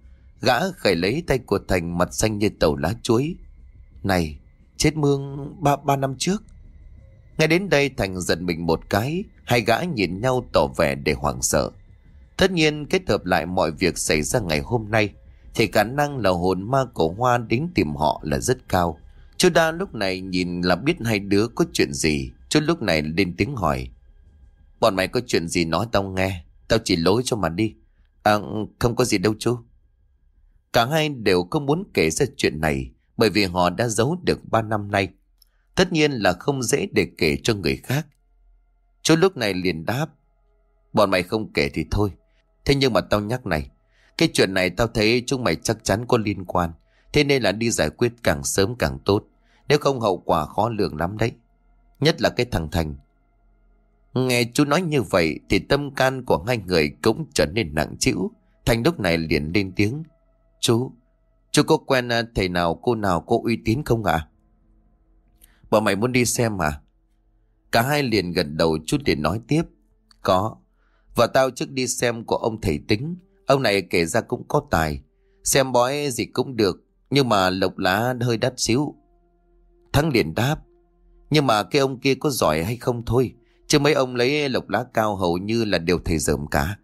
Gã khởi lấy tay của Thành mặt xanh như tàu lá chuối. Này chết mương ba, ba năm trước. Ngay đến đây Thành giật mình một cái Hai gã nhìn nhau tỏ vẻ để hoảng sợ. Tất nhiên kết hợp lại mọi việc xảy ra ngày hôm nay Thì khả năng là hồn ma cổ hoa đến tìm họ là rất cao. Chú đa lúc này nhìn là biết hai đứa có chuyện gì Chú lúc này lên tiếng hỏi. Bọn mày có chuyện gì nói tao nghe. Tao chỉ lối cho mà đi. À không có gì đâu chú. Cả hai đều không muốn kể ra chuyện này, Bởi vì họ đã giấu được 3 năm nay. Tất nhiên là không dễ để kể cho người khác. Chú lúc này liền đáp, Bọn mày không kể thì thôi. Thế nhưng mà tao nhắc này, Cái chuyện này tao thấy chúng mày chắc chắn có liên quan. Thế nên là đi giải quyết càng sớm càng tốt. Nếu không hậu quả khó lường lắm đấy. Nhất là cái thằng Thành Nghe chú nói như vậy thì tâm can của hai người cũng trở nên nặng trĩu. Thành lúc này liền lên tiếng. Chú, chú có quen à, thầy nào cô nào có uy tín không ạ? À? Bọn mày muốn đi xem à? Cả hai liền gật đầu chú để nói tiếp. Có. Và tao trước đi xem của ông thầy tính. Ông này kể ra cũng có tài. Xem bói gì cũng được. Nhưng mà lộc lá hơi đắt xíu. Thắng liền đáp. Nhưng mà cái ông kia có giỏi hay không thôi. Chứ mấy ông lấy lộc lá cao hầu như là đều thầy dởm cả.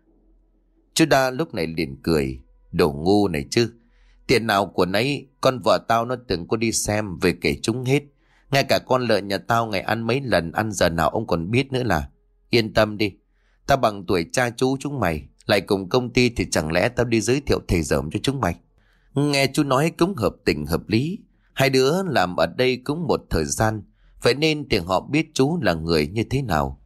Chú đa lúc này liền cười. Đồ ngu này chứ. Tiền nào của nấy, con vợ tao nó từng có đi xem về kể chúng hết. Ngay cả con lợn nhà tao ngày ăn mấy lần ăn giờ nào ông còn biết nữa là. Yên tâm đi. Tao bằng tuổi cha chú chúng mày. Lại cùng công ty thì chẳng lẽ tao đi giới thiệu thầy dởm cho chúng mày. Nghe chú nói cũng hợp tình hợp lý. Hai đứa làm ở đây cũng một thời gian Vậy nên thì họ biết chú là người như thế nào.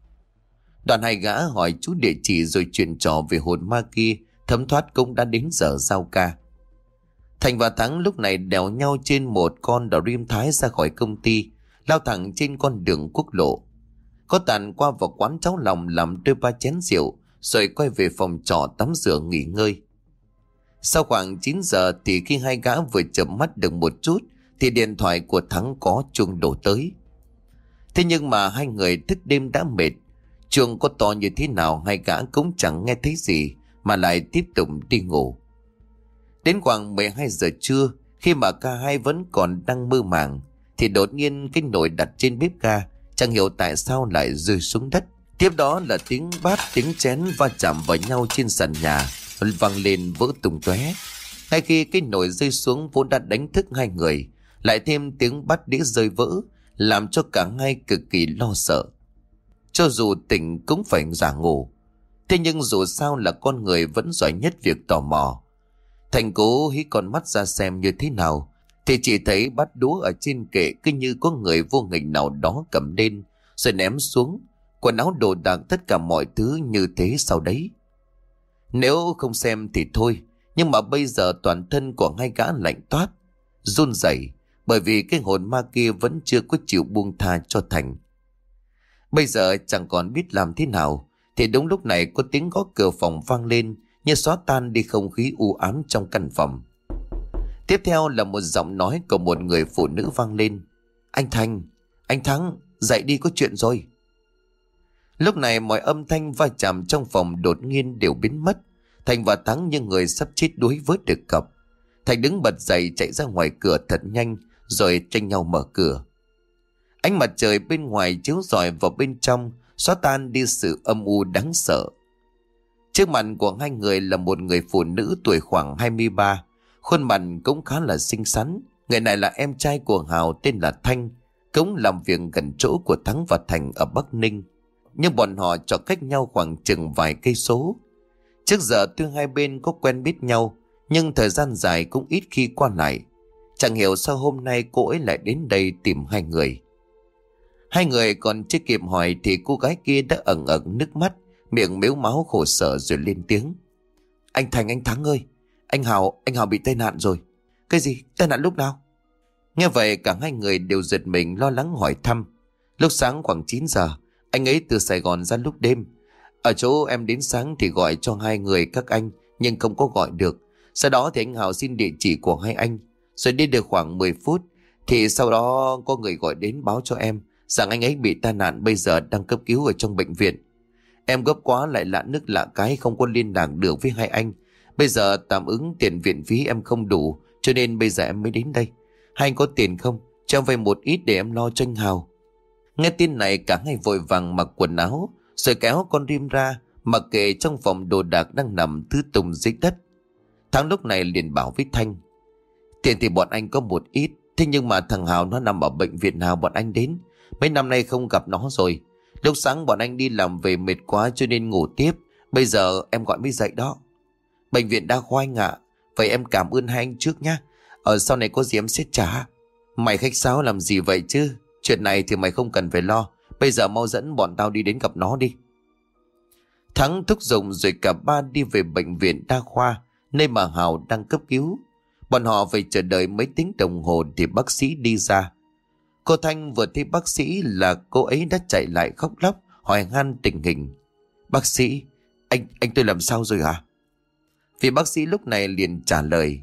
Đoàn hai gã hỏi chú địa chỉ rồi chuyện trò về hồn ma kia, Thấm thoát cũng đã đến giờ giao ca. Thành và Thắng lúc này đèo nhau trên một con đò rim thái ra khỏi công ty, Lao thẳng trên con đường quốc lộ. Có tàn qua vào quán cháu lòng làm đôi ba chén rượu, Rồi quay về phòng trọ tắm rửa nghỉ ngơi. Sau khoảng 9 giờ thì khi hai gã vừa chậm mắt được một chút, Thì điện thoại của Thắng có chuông đổ tới. Thế nhưng mà hai người thức đêm đã mệt. Chuông có to như thế nào, Hai gã cũng chẳng nghe thấy gì, Mà lại tiếp tục đi ngủ. Đến khoảng 12 giờ trưa, Khi mà ca hai vẫn còn đang mơ màng, Thì đột nhiên cái nồi đặt trên bếp ga, Chẳng hiểu tại sao lại rơi xuống đất. Tiếp đó là tiếng bát, tiếng chén va chạm vào nhau trên sàn nhà, Vang lên vỡ tung tóe. Ngay khi cái nồi rơi xuống, vốn đã đánh thức hai người, Lại thêm tiếng bát đĩa rơi vỡ làm cho cả ngay cực kỳ lo sợ. Cho dù tỉnh cũng phải giả ngủ, thế nhưng dù sao là con người vẫn giỏi nhất việc tò mò. Thành cố hí con mắt ra xem như thế nào, thì chỉ thấy bắt đũa ở trên kệ cứ như có người vô hình nào đó cầm lên, rồi ném xuống, quần áo đồ đạc tất cả mọi thứ như thế sau đấy. Nếu không xem thì thôi, nhưng mà bây giờ toàn thân của ngay gã lạnh toát, run rẩy bởi vì cái hồn ma kia vẫn chưa có chịu buông tha cho Thành. Bây giờ chẳng còn biết làm thế nào, thì đúng lúc này có tiếng gõ cửa phòng vang lên như xóa tan đi không khí u ám trong căn phòng. Tiếp theo là một giọng nói của một người phụ nữ vang lên. Anh Thành, anh Thắng, dậy đi có chuyện rồi. Lúc này mọi âm thanh va chạm trong phòng đột nhiên đều biến mất. Thành và Thắng như người sắp chết đuối với được cập. Thành đứng bật dậy chạy ra ngoài cửa thật nhanh rồi tranh nhau mở cửa. Ánh mặt trời bên ngoài chiếu rọi vào bên trong, xóa tan đi sự âm u đáng sợ. Trước mặt của hai người là một người phụ nữ tuổi khoảng 23, khuôn mặt cũng khá là xinh xắn. Người này là em trai của Hào tên là Thanh, cũng làm việc gần chỗ của Thắng và Thành ở Bắc Ninh. Nhưng bọn họ cho cách nhau khoảng chừng vài cây số. Trước giờ tuy hai bên có quen biết nhau, nhưng thời gian dài cũng ít khi qua lại. Chẳng hiểu sao hôm nay cô ấy lại đến đây tìm hai người. Hai người còn chưa kịp hỏi thì cô gái kia đã ẩn ẩn nước mắt, miệng mếu máu khổ sở rồi lên tiếng. Anh Thành anh Thắng ơi, anh Hào, anh Hào bị tai nạn rồi. Cái gì, tai nạn lúc nào? Nghe vậy cả hai người đều giật mình lo lắng hỏi thăm. Lúc sáng khoảng 9 giờ, anh ấy từ Sài Gòn ra lúc đêm. Ở chỗ em đến sáng thì gọi cho hai người các anh nhưng không có gọi được. Sau đó thì anh Hào xin địa chỉ của hai anh. Rồi đi được khoảng 10 phút, Thì sau đó có người gọi đến báo cho em Rằng anh ấy bị tai nạn bây giờ đang cấp cứu ở trong bệnh viện. Em gấp quá lại lạ nước lạ cái không có liên lạc được với hai anh. Bây giờ tạm ứng tiền viện phí em không đủ, Cho nên bây giờ em mới đến đây. Hai anh có tiền không? Cho em vay một ít để em lo tranh Hào. Nghe tin này cả ngày vội vàng mặc quần áo, Rồi kéo con Rim ra, Mặc kệ trong phòng đồ đạc đang nằm thứ tùng dưới đất. Thắng lúc này liền bảo với Thanh Tiền thì bọn anh có một ít, Thế nhưng mà thằng Hào nó nằm ở bệnh viện nào bọn anh đến? Mấy năm nay không gặp nó rồi. Lúc sáng bọn anh đi làm về mệt quá cho nên ngủ tiếp. Bây giờ em gọi mới dậy đó. Bệnh viện đã khoai ngạ Vậy em cảm ơn hai anh trước nhá. Ở sau này có gì em sẽ trả. Mày khách sáo làm gì vậy chứ? Chuyện này thì mày không cần phải lo. Bây giờ mau dẫn bọn tao đi đến gặp nó đi. Thắng thúc dùng rồi cả ba đi về bệnh viện đa khoa, Nơi mà Hào đang cấp cứu. Bọn họ phải chờ đợi mấy tiếng đồng hồ thì bác sĩ đi ra. Cô Thanh vừa thấy bác sĩ là cô ấy đã chạy lại khóc lóc, hỏi han tình hình. Bác sĩ, anh anh tôi làm sao rồi hả? vì bác sĩ lúc này liền trả lời.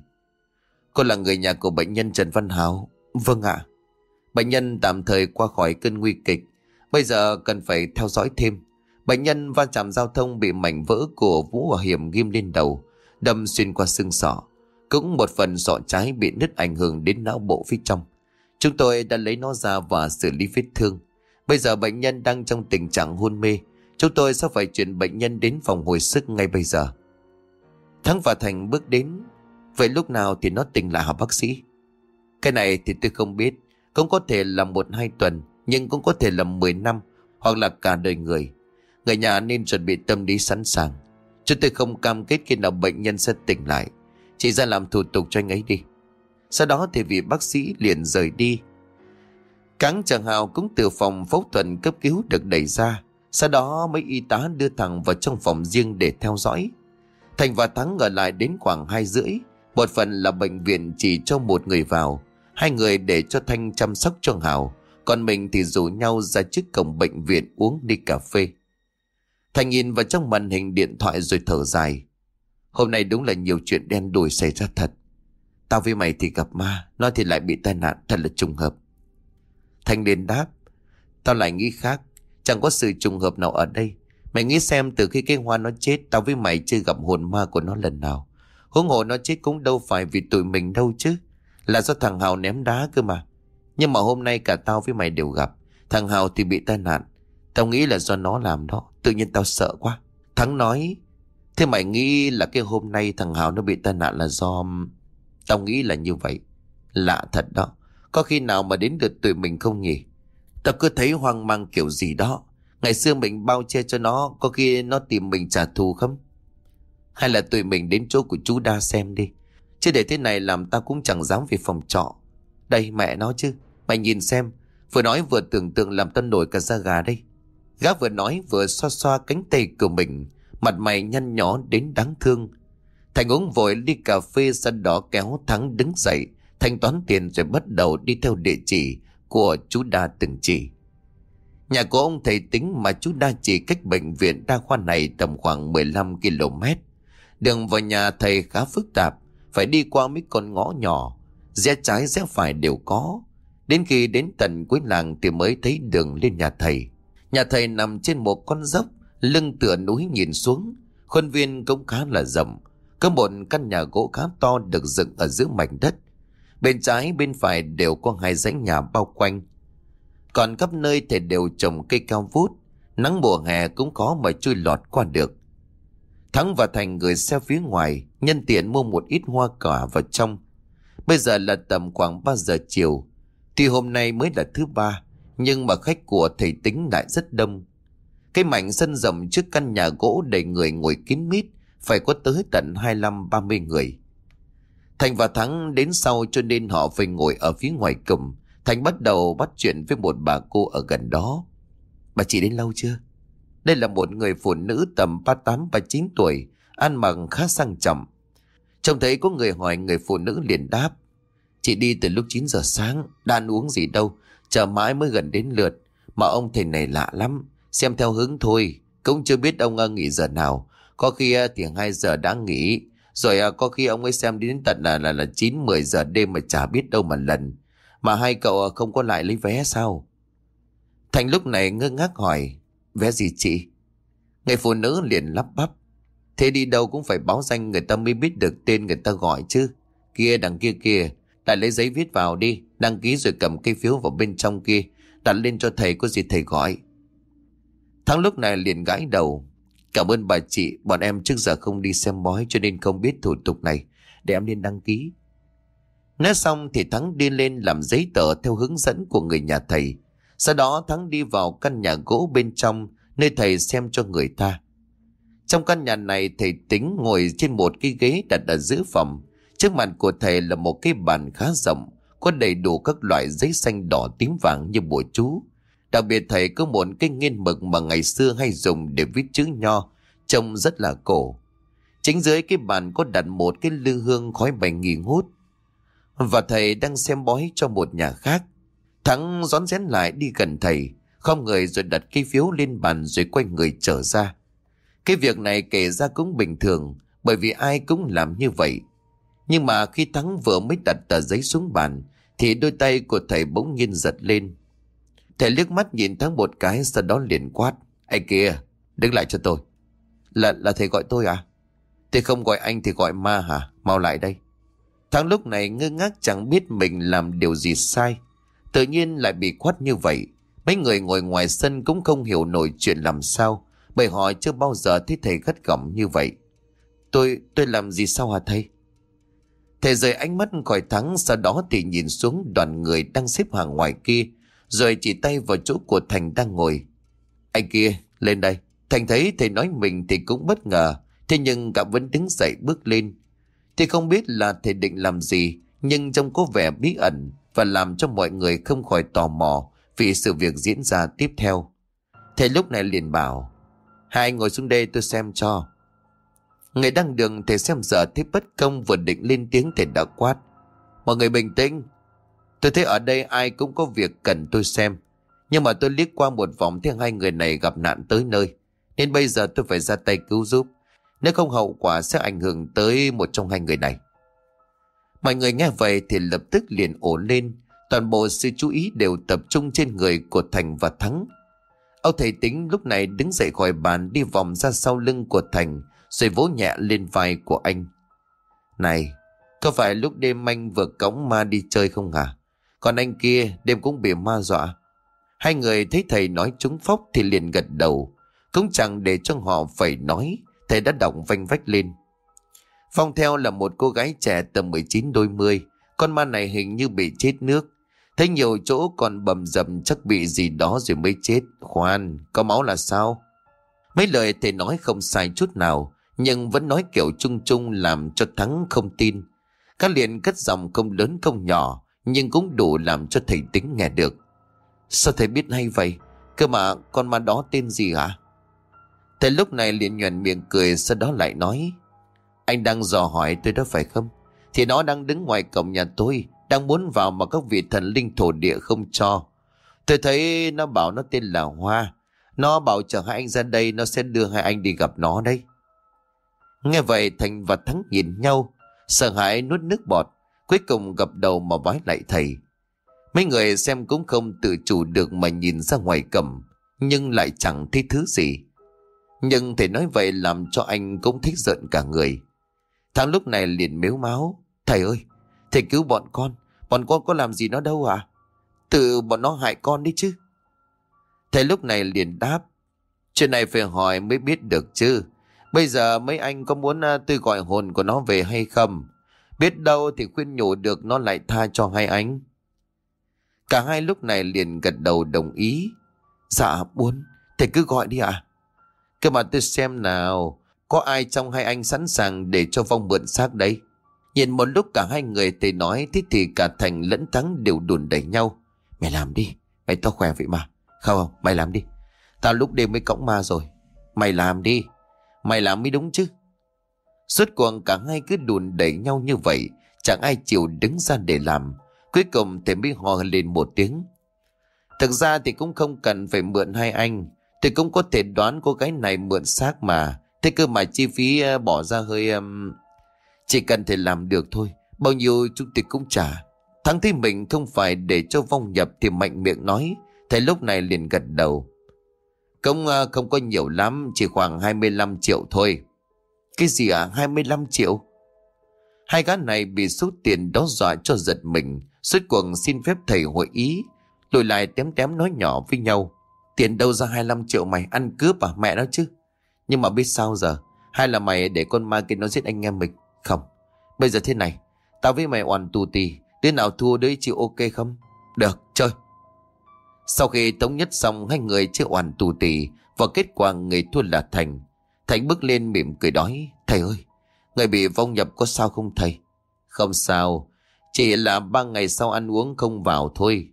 Cô là người nhà của bệnh nhân Trần Văn Hào. Vâng ạ. Bệnh nhân tạm thời qua khỏi cơn nguy kịch. Bây giờ cần phải theo dõi thêm. Bệnh nhân va chạm giao thông bị mảnh vỡ của vũ bảo hiểm ghim lên đầu, đâm xuyên qua xương sọ. Cũng một phần sọ trái bị nứt ảnh hưởng đến não bộ phía trong. Chúng tôi đã lấy nó ra và xử lý vết thương. Bây giờ bệnh nhân đang trong tình trạng hôn mê. Chúng tôi sẽ phải chuyển bệnh nhân đến phòng hồi sức ngay bây giờ. Thắng và Thành bước đến. Vậy lúc nào thì nó tỉnh lại hả bác sĩ? Cái này thì tôi không biết. Cũng có thể là một hai tuần, nhưng cũng có thể là 10 năm, hoặc là cả đời người. Người nhà nên chuẩn bị tâm lý sẵn sàng. Chúng tôi không cam kết khi nào bệnh nhân sẽ tỉnh lại. Chị ra làm thủ tục cho anh ấy đi. Sau đó thì vị bác sĩ liền rời đi. Cáng chàng hào cũng từ phòng phẫu thuật cấp cứu được đẩy ra. Sau đó mấy y tá đưa thẳng vào trong phòng riêng để theo dõi. Thành và Thắng ở lại đến khoảng 2 rưỡi. Một phần là bệnh viện chỉ cho một người vào. Hai người để cho Thanh chăm sóc cho Hào. Còn mình thì rủ nhau ra trước cổng bệnh viện uống đi cà phê. Thành nhìn vào trong màn hình điện thoại rồi thở dài. Hôm nay đúng là nhiều chuyện đen đủi xảy ra thật. Tao với mày thì gặp ma Nó thì lại bị tai nạn, thật là trùng hợp. Thanh liền đáp, Tao lại nghĩ khác. Chẳng có sự trùng hợp nào ở đây. Mày nghĩ xem từ khi cái hoa nó chết, Tao với mày chưa gặp hồn ma của nó lần nào. Huống hồ nó chết cũng đâu phải vì tụi mình đâu chứ. Là do thằng Hào ném đá cơ mà. Nhưng mà hôm nay cả tao với mày đều gặp. Thằng Hào thì bị tai nạn. Tao nghĩ là do nó làm đó. Tự nhiên tao sợ quá. Thắng nói Thế mày nghĩ là cái hôm nay thằng Hào nó bị tai nạn là do... Tao nghĩ là như vậy. Lạ thật đó. Có khi nào mà đến được tụi mình không nhỉ? Tao cứ thấy hoang mang kiểu gì đó. Ngày xưa mình bao che cho nó, có khi nó tìm mình trả thù không? Hay là tụi mình đến chỗ của chú Đa xem đi. Chứ để thế này làm tao cũng chẳng dám về phòng trọ. Đây mẹ nó chứ, mày nhìn xem. Vừa nói vừa tưởng tượng làm tân nổi cả da gà đây. Gác vừa nói vừa xoa xoa cánh tay của mình mặt mày nhăn nhó đến đáng thương. Thành uống vội ly cà phê ra đó kéo Thắng đứng dậy, thanh toán tiền rồi bắt đầu đi theo địa chỉ của chú Đa từng chỉ. Nhà của ông thầy tính mà chú Đa chỉ cách bệnh viện đa khoa này tầm khoảng 15 km. Đường vào nhà thầy khá phức tạp, phải đi qua mấy con ngõ nhỏ, rẽ trái rẽ phải đều có. Đến khi đến tận cuối làng thì mới thấy đường lên nhà thầy. Nhà thầy nằm trên một con dốc lưng tựa núi nhìn xuống, khuôn viên cũng khá là rộng, có một căn nhà gỗ khá to được dựng ở giữa mảnh đất. Bên trái, bên phải đều có hai dãy nhà bao quanh. Còn khắp nơi thì đều trồng cây cao vút, nắng mùa hè cũng khó mà chui lọt qua được. Thắng và Thành gửi xe phía ngoài, nhân tiện mua một ít hoa quả vào trong. Bây giờ là tầm khoảng 3 giờ chiều, thì hôm nay mới là thứ ba, nhưng mà khách của thầy tính lại rất đông. Cái mảnh sân rộng trước căn nhà gỗ đầy người ngồi kín mít, phải có tới tận 25-30 người. Thành và Thắng đến sau cho nên họ phải ngồi ở phía ngoài cùm. Thành bắt đầu bắt chuyện với một bà cô ở gần đó. Bà chị đến lâu chưa? Đây là một người phụ nữ tầm 38-39 tuổi, ăn mặc khá sang trọng. Trông thấy có người hỏi người phụ nữ liền đáp. Chị đi từ lúc 9 giờ sáng, đang uống gì đâu, chờ mãi mới gần đến lượt. Mà ông thầy này lạ lắm, Xem theo hướng thôi, cũng chưa biết ông nghỉ giờ nào. Có khi à, thì 2 giờ đã nghỉ, rồi à, có khi ông ấy xem đến tận à, là là, là 9-10 giờ đêm mà chả biết đâu mà lần. Mà hai cậu không có lại lấy vé sao? Thành lúc này ngơ ngác hỏi, vé gì chị? Người phụ nữ liền lắp bắp. Thế đi đâu cũng phải báo danh người ta mới biết được tên người ta gọi chứ. Kia đằng kia kia, lại lấy giấy viết vào đi, đăng ký rồi cầm cây phiếu vào bên trong kia, đặt lên cho thầy có gì thầy gọi. Thắng lúc này liền gãi đầu. Cảm ơn bà chị, bọn em trước giờ không đi xem bói cho nên không biết thủ tục này. Để em nên đăng ký. Nói xong thì Thắng đi lên làm giấy tờ theo hướng dẫn của người nhà thầy. Sau đó Thắng đi vào căn nhà gỗ bên trong nơi thầy xem cho người ta. Trong căn nhà này thầy tính ngồi trên một cái ghế đặt ở giữa phòng. Trước mặt của thầy là một cái bàn khá rộng, có đầy đủ các loại giấy xanh đỏ tím vàng như bùa chú. Đặc biệt thầy có một cái nghiên mực mà ngày xưa hay dùng để viết chữ nho, trông rất là cổ. Chính dưới cái bàn có đặt một cái lư hương khói bành nghi ngút. Và thầy đang xem bói cho một nhà khác. Thắng rón rén lại đi gần thầy, không người rồi đặt cái phiếu lên bàn rồi quay người trở ra. Cái việc này kể ra cũng bình thường, bởi vì ai cũng làm như vậy. Nhưng mà khi Thắng vừa mới đặt tờ giấy xuống bàn, thì đôi tay của thầy bỗng nhiên giật lên. Thầy liếc mắt nhìn Thắng một cái sau đó liền quát. Anh kia, đứng lại cho tôi. Là, là thầy gọi tôi à? Thầy không gọi anh thì gọi ma hả? Mau lại đây. Thắng lúc này ngơ ngác chẳng biết mình làm điều gì sai. Tự nhiên lại bị quát như vậy. Mấy người ngồi ngoài sân cũng không hiểu nổi chuyện làm sao. Bởi họ chưa bao giờ thấy thầy gắt gỏng như vậy. Tôi, tôi làm gì sao hả thầy? Thầy rời ánh mắt khỏi Thắng sau đó thì nhìn xuống đoàn người đang xếp hàng ngoài kia rồi chỉ tay vào chỗ của Thành đang ngồi. Anh kia, lên đây. Thành thấy thầy nói mình thì cũng bất ngờ. Thế nhưng cả vẫn đứng dậy bước lên. Thì không biết là thầy định làm gì, Nhưng trông có vẻ bí ẩn Và làm cho mọi người không khỏi tò mò Vì sự việc diễn ra tiếp theo. Thầy lúc này liền bảo, Hai ngồi xuống đây tôi xem cho. Người đang đường thầy xem giờ thấy bất công vừa định lên tiếng thầy đã quát, Mọi người bình tĩnh Tôi thấy ở đây ai cũng có việc cần tôi xem. Nhưng mà tôi liếc qua một vòng thì hai người này gặp nạn tới nơi. Nên bây giờ tôi phải ra tay cứu giúp. Nếu không hậu quả sẽ ảnh hưởng tới một trong hai người này. Mọi người nghe vậy thì lập tức liền ổn lên. Toàn bộ sự chú ý đều tập trung trên người của Thành và Thắng. Ông thầy tính lúc này đứng dậy khỏi bàn đi vòng ra sau lưng của Thành rồi vỗ nhẹ lên vai của anh. Này, có phải lúc đêm anh vừa cõng ma đi chơi không hả? À? Còn anh kia đêm cũng bị ma dọa. Hai người thấy thầy nói trúng phóc Thì liền gật đầu. Cũng chẳng để cho họ phải nói Thầy đã đọc vanh vách lên. Phong theo là một cô gái trẻ tầm 19 đôi mươi Con ma này hình như bị chết nước. Thấy nhiều chỗ còn bầm dầm chắc bị gì đó rồi mới chết. Khoan, có máu là sao? Mấy lời thầy nói không sai chút nào Nhưng vẫn nói kiểu chung chung làm cho Thắng không tin. Các liền cất giọng không lớn không nhỏ nhưng cũng đủ làm cho thầy tính nghe được. Sao thầy biết hay vậy? Cơ mà con ma đó tên gì hả? Thầy lúc này liền nhuận miệng cười, sau đó lại nói, Anh đang dò hỏi tôi đó phải không? Thì nó đang đứng ngoài cổng nhà tôi, Đang muốn vào mà các vị thần linh thổ địa không cho Tôi thấy nó bảo nó tên là Hoa Nó bảo chờ hai anh ra đây, Nó sẽ đưa hai anh đi gặp nó đấy Nghe vậy, Thành và Thắng nhìn nhau, Sợ hãi nuốt nước bọt Cuối cùng gặp đầu mà vái lại thầy. Mấy người xem cũng không tự chủ được mà nhìn ra ngoài cầm, nhưng lại chẳng thấy thứ gì. Nhưng thầy nói vậy làm cho anh cũng thích giận cả người. Thằng lúc này liền mếu máu. Thầy ơi, thầy cứu bọn con. Bọn con có làm gì nó đâu à? Tự bọn nó hại con đi chứ. Thầy lúc này liền đáp. Chuyện này phải hỏi mới biết được chứ. Bây giờ mấy anh có muốn à, tôi gọi hồn của nó về hay không? Biết đâu thì khuyên nhủ được nó lại tha cho hai anh. Cả hai lúc này liền gật đầu đồng ý. Dạ buồn, thì cứ gọi đi ạ. À? Cơ mà tôi xem nào, có ai trong hai anh sẵn sàng để cho vong mượn xác đấy? Nhìn một lúc cả hai người thì nói thế thì cả Thành lẫn Thắng đều đùn đẩy nhau. Mày làm đi, mày to khỏe vậy mà. Không không, mày làm đi. Tao lúc đêm mới cõng ma rồi. Mày làm đi. Mày làm mới đúng chứ. Suốt cuộc cả hai cứ đùn đẩy nhau như vậy Chẳng ai chịu đứng ra để làm. Cuối cùng thì mới hò lên một tiếng. Thực ra thì cũng không cần phải mượn hai anh Thì cũng có thể đoán cô gái này mượn xác mà. Thế cơ mà chi phí ờ, bỏ ra hơi um, Chỉ cần thể làm được thôi Bao nhiêu chúng tôi cũng trả. Thắng thấy mình không phải để cho vong nhập Thì mạnh miệng nói Thầy lúc này liền gật đầu. Công ờ, không có nhiều lắm Chỉ khoảng 25 triệu thôi. Cái gì à? 25 triệu. Hai gã này bị số tiền đó dọa cho giật mình. Suốt cuộc xin phép thầy hội ý. Lùi lại tém tém nói nhỏ với nhau. Tiền đâu ra 25 triệu mày? Ăn cướp à? Mẹ nó chứ. Nhưng mà biết sao giờ? Hay là mày để con ma kia nó giết anh em mình? Không. Bây giờ thế này. Tao với mày oan tù tì. Đứa nào thua đấy chịu ok không? Được, chơi. Sau khi thống nhất xong, Hai người chơi oan tù tì. Và kết quả người thua là Thành. Thành bước lên mỉm cười đói Thầy ơi, Người bị vong nhập có sao không thầy? Không sao, Chỉ là ba ngày sau ăn uống không vào thôi.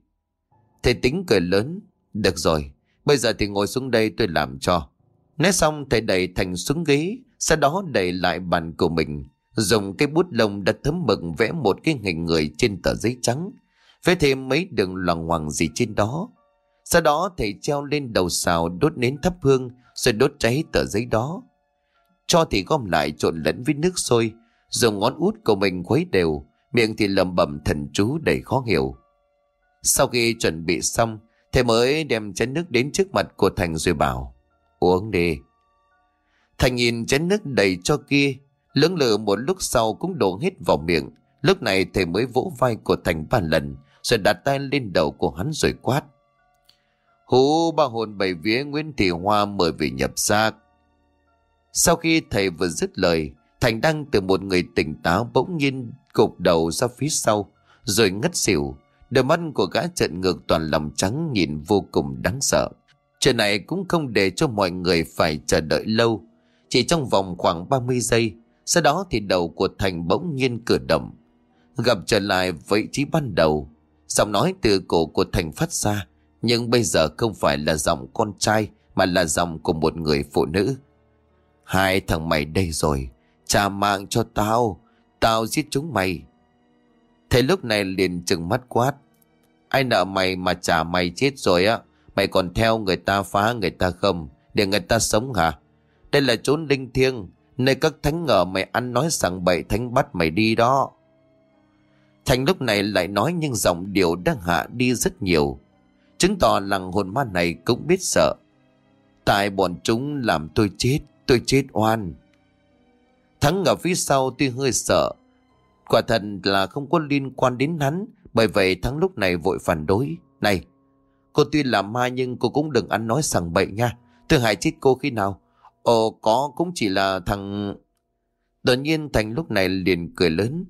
Thầy tính cười lớn, Được rồi, Bây giờ thì ngồi xuống đây tôi làm cho. Nói xong, thầy đẩy Thành xuống ghế, Sau đó đẩy lại bàn của mình, Dùng cái bút lông đặt thấm mực vẽ một cái hình người trên tờ giấy trắng, Vẽ thêm mấy đường loằng hoàng gì trên đó. Sau đó thầy treo lên đầu xào đốt nến thắp hương rồi đốt cháy tờ giấy đó. Cho thì gom lại trộn lẫn với nước sôi, dùng ngón út của mình khuấy đều, miệng thì lầm bẩm thần chú đầy khó hiểu. Sau khi chuẩn bị xong, thầy mới đem chén nước đến trước mặt của Thành rồi bảo, uống đi. Thành nhìn chén nước đầy cho kia, lưỡng lự một lúc sau cũng đổ hết vào miệng, lúc này thầy mới vỗ vai của Thành ba lần, rồi đặt tay lên đầu của hắn rồi quát. Hú ba hồn bảy vía Nguyễn Thị Hoa mời về nhập xác. Sau khi thầy vừa dứt lời, Thành Đăng từ một người tỉnh táo bỗng nhiên cục đầu ra phía sau, rồi ngất xỉu. Đôi mắt của gã trợn ngược toàn lòng trắng nhìn vô cùng đáng sợ. Chuyện này cũng không để cho mọi người phải chờ đợi lâu. Chỉ trong vòng khoảng 30 giây, sau đó thì đầu của Thành bỗng nhiên cử động. Gặp trở lại vị trí ban đầu, giọng nói từ cổ của Thành phát ra nhưng bây giờ không phải là giọng con trai, Mà là giọng của một người phụ nữ. Hai thằng mày đây rồi, Trả mạng cho tao Tao giết chúng mày. Thầy lúc này liền trừng mắt quát. Ai nợ mày mà trả mày chết rồi á? Mày còn theo người ta phá người ta không? Để người ta sống hả? Đây là chốn linh thiêng, Nơi các thánh ngờ mày ăn nói sằng bậy Thánh bắt mày đi đó. Thành lúc này lại nói nhưng giọng điệu đang hạ đi rất nhiều. Chứng tỏ làng hồn ma này cũng biết sợ. Tại bọn chúng làm tôi chết Tôi chết oan. Thắng ở phía sau tuy hơi sợ, Quả thật là không có liên quan đến hắn, Bởi vậy Thắng lúc này vội phản đối. Này, Cô tuy là ma nhưng cô cũng đừng ăn nói sằng bậy nha. Tôi hại chết cô khi nào? Ồ, có, cũng chỉ là thằng Đột nhiên Thành lúc này liền cười lớn.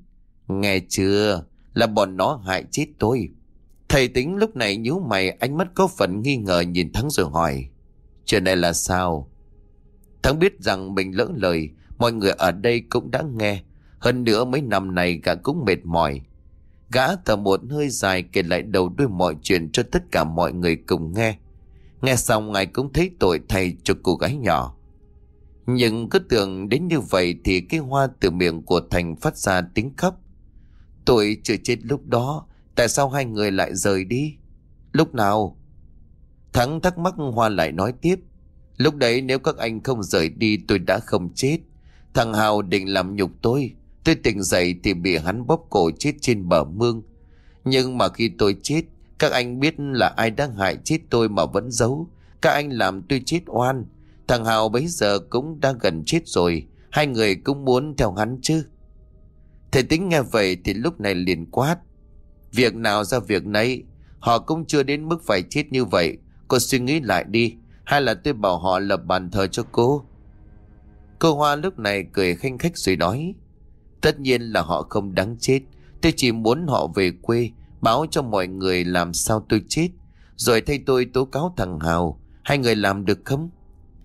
Nghe chưa? Là bọn nó hại chết tôi. Thầy tính lúc này nhíu mày ánh mắt có phần nghi ngờ nhìn Thắng rồi hỏi. Chuyện này là sao? Thắng biết rằng mình lỡ lời, mọi người ở đây cũng đã nghe. Hơn nữa mấy năm này gã cũng mệt mỏi. Gã thở một hơi dài kể lại đầu đuôi mọi chuyện cho tất cả mọi người cùng nghe. Nghe xong ngài cũng thấy tội thầy cho cô gái nhỏ. Nhưng cứ tưởng đến như vậy thì cái hoa từ miệng của Thành phát ra tiếng khóc. Tôi chưa chết lúc đó, Tại sao hai người lại rời đi? Lúc nào? Thắng thắc mắc Hoa lại nói tiếp. Lúc đấy nếu các anh không rời đi tôi đã không chết. Thằng Hào định làm nhục tôi. Tôi tỉnh dậy thì bị hắn bóp cổ chết trên bờ mương. Nhưng mà khi tôi chết, các anh biết là ai đang hại chết tôi mà vẫn giấu. Các anh làm tôi chết oan. Thằng Hào bấy giờ cũng đang gần chết rồi. Hai người cũng muốn theo hắn chứ. Thầy tính nghe vậy thì lúc này liền quát. Việc nào ra việc nấy, Họ cũng chưa đến mức phải chết như vậy. Cô suy nghĩ lại đi, Hay là tôi bảo họ lập bàn thờ cho cô? Cô Hoa lúc này cười khinh khách rồi nói, Tất nhiên là họ không đáng chết. Tôi chỉ muốn họ về quê, Báo cho mọi người làm sao tôi chết. Rồi thay tôi tố cáo thằng Hào, Hai người làm được không?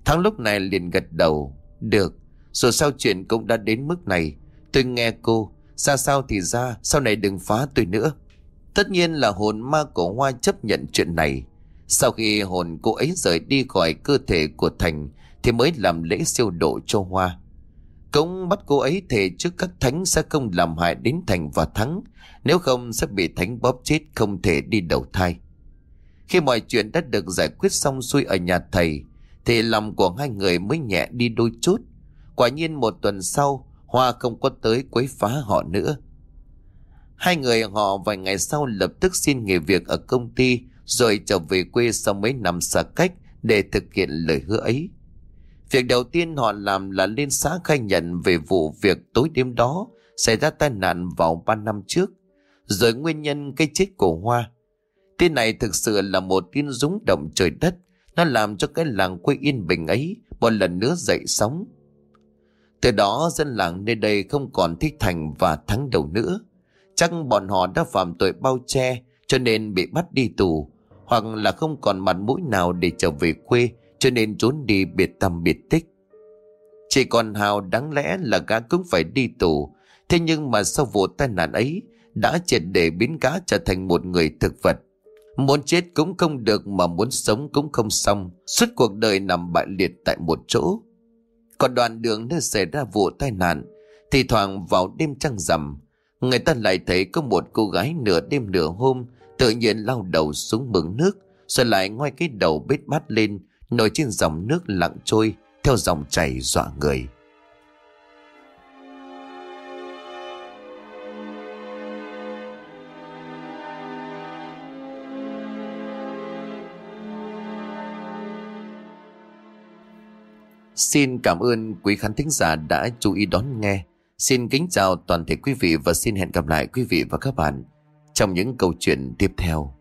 Thắng lúc này liền gật đầu, Được, Dù sao chuyện cũng đã đến mức này. Tôi nghe cô, Ra sao thì ra, Sau này đừng phá tôi nữa. Tất nhiên là hồn ma của Hoa chấp nhận chuyện này. Sau khi hồn cô ấy rời đi khỏi cơ thể của Thành thì mới làm lễ siêu độ cho Hoa. Cống bắt cô ấy thề trước các thánh sẽ không làm hại đến Thành và Thắng, nếu không sẽ bị Thánh bóp chết không thể đi đầu thai. Khi mọi chuyện đã được giải quyết xong xuôi ở nhà thầy, thì lòng của hai người mới nhẹ đi đôi chút. Quả nhiên một tuần sau, Hoa không có tới quấy phá họ nữa. Hai người họ vài ngày sau lập tức xin nghỉ việc ở công ty rồi trở về quê sau mấy năm xa cách để thực hiện lời hứa ấy. Việc đầu tiên họ làm là lên xã khai nhận về vụ việc tối đêm đó xảy ra tai nạn vào 3 năm trước, rồi nguyên nhân cái chết của Hoa. Tin này thực sự là một tin rúng động trời đất, nó làm cho cái làng quê yên bình ấy một lần nữa dậy sóng. Từ đó dân làng nơi đây không còn thích Thành và Thắng đầu nữa chắc bọn họ đã phạm tội bao che, cho nên bị bắt đi tù, hoặc là không còn mặt mũi nào để trở về quê, cho nên trốn đi biệt tâm biệt tích. Chỉ còn Hào đáng lẽ là gã cũng phải đi tù thế nhưng mà sau vụ tai nạn ấy, đã triệt để biến gã trở thành một người thực vật. Muốn chết cũng không được mà muốn sống cũng không xong suốt cuộc đời nằm bại liệt tại một chỗ. Còn đoạn đường nơi xảy ra vụ tai nạn, thì thoảng vào đêm trăng rằm Người ta lại thấy có một cô gái nửa đêm nửa hôm tự nhiên lao đầu xuống bừng nước, rồi lại ngoài cái đầu bết bát lên, nổi trên dòng nước lặng trôi, theo dòng chảy dọa người. Xin cảm ơn quý khán thính giả đã chú ý đón nghe. Xin kính chào toàn thể quý vị và xin hẹn gặp lại quý vị và các bạn trong những câu chuyện tiếp theo.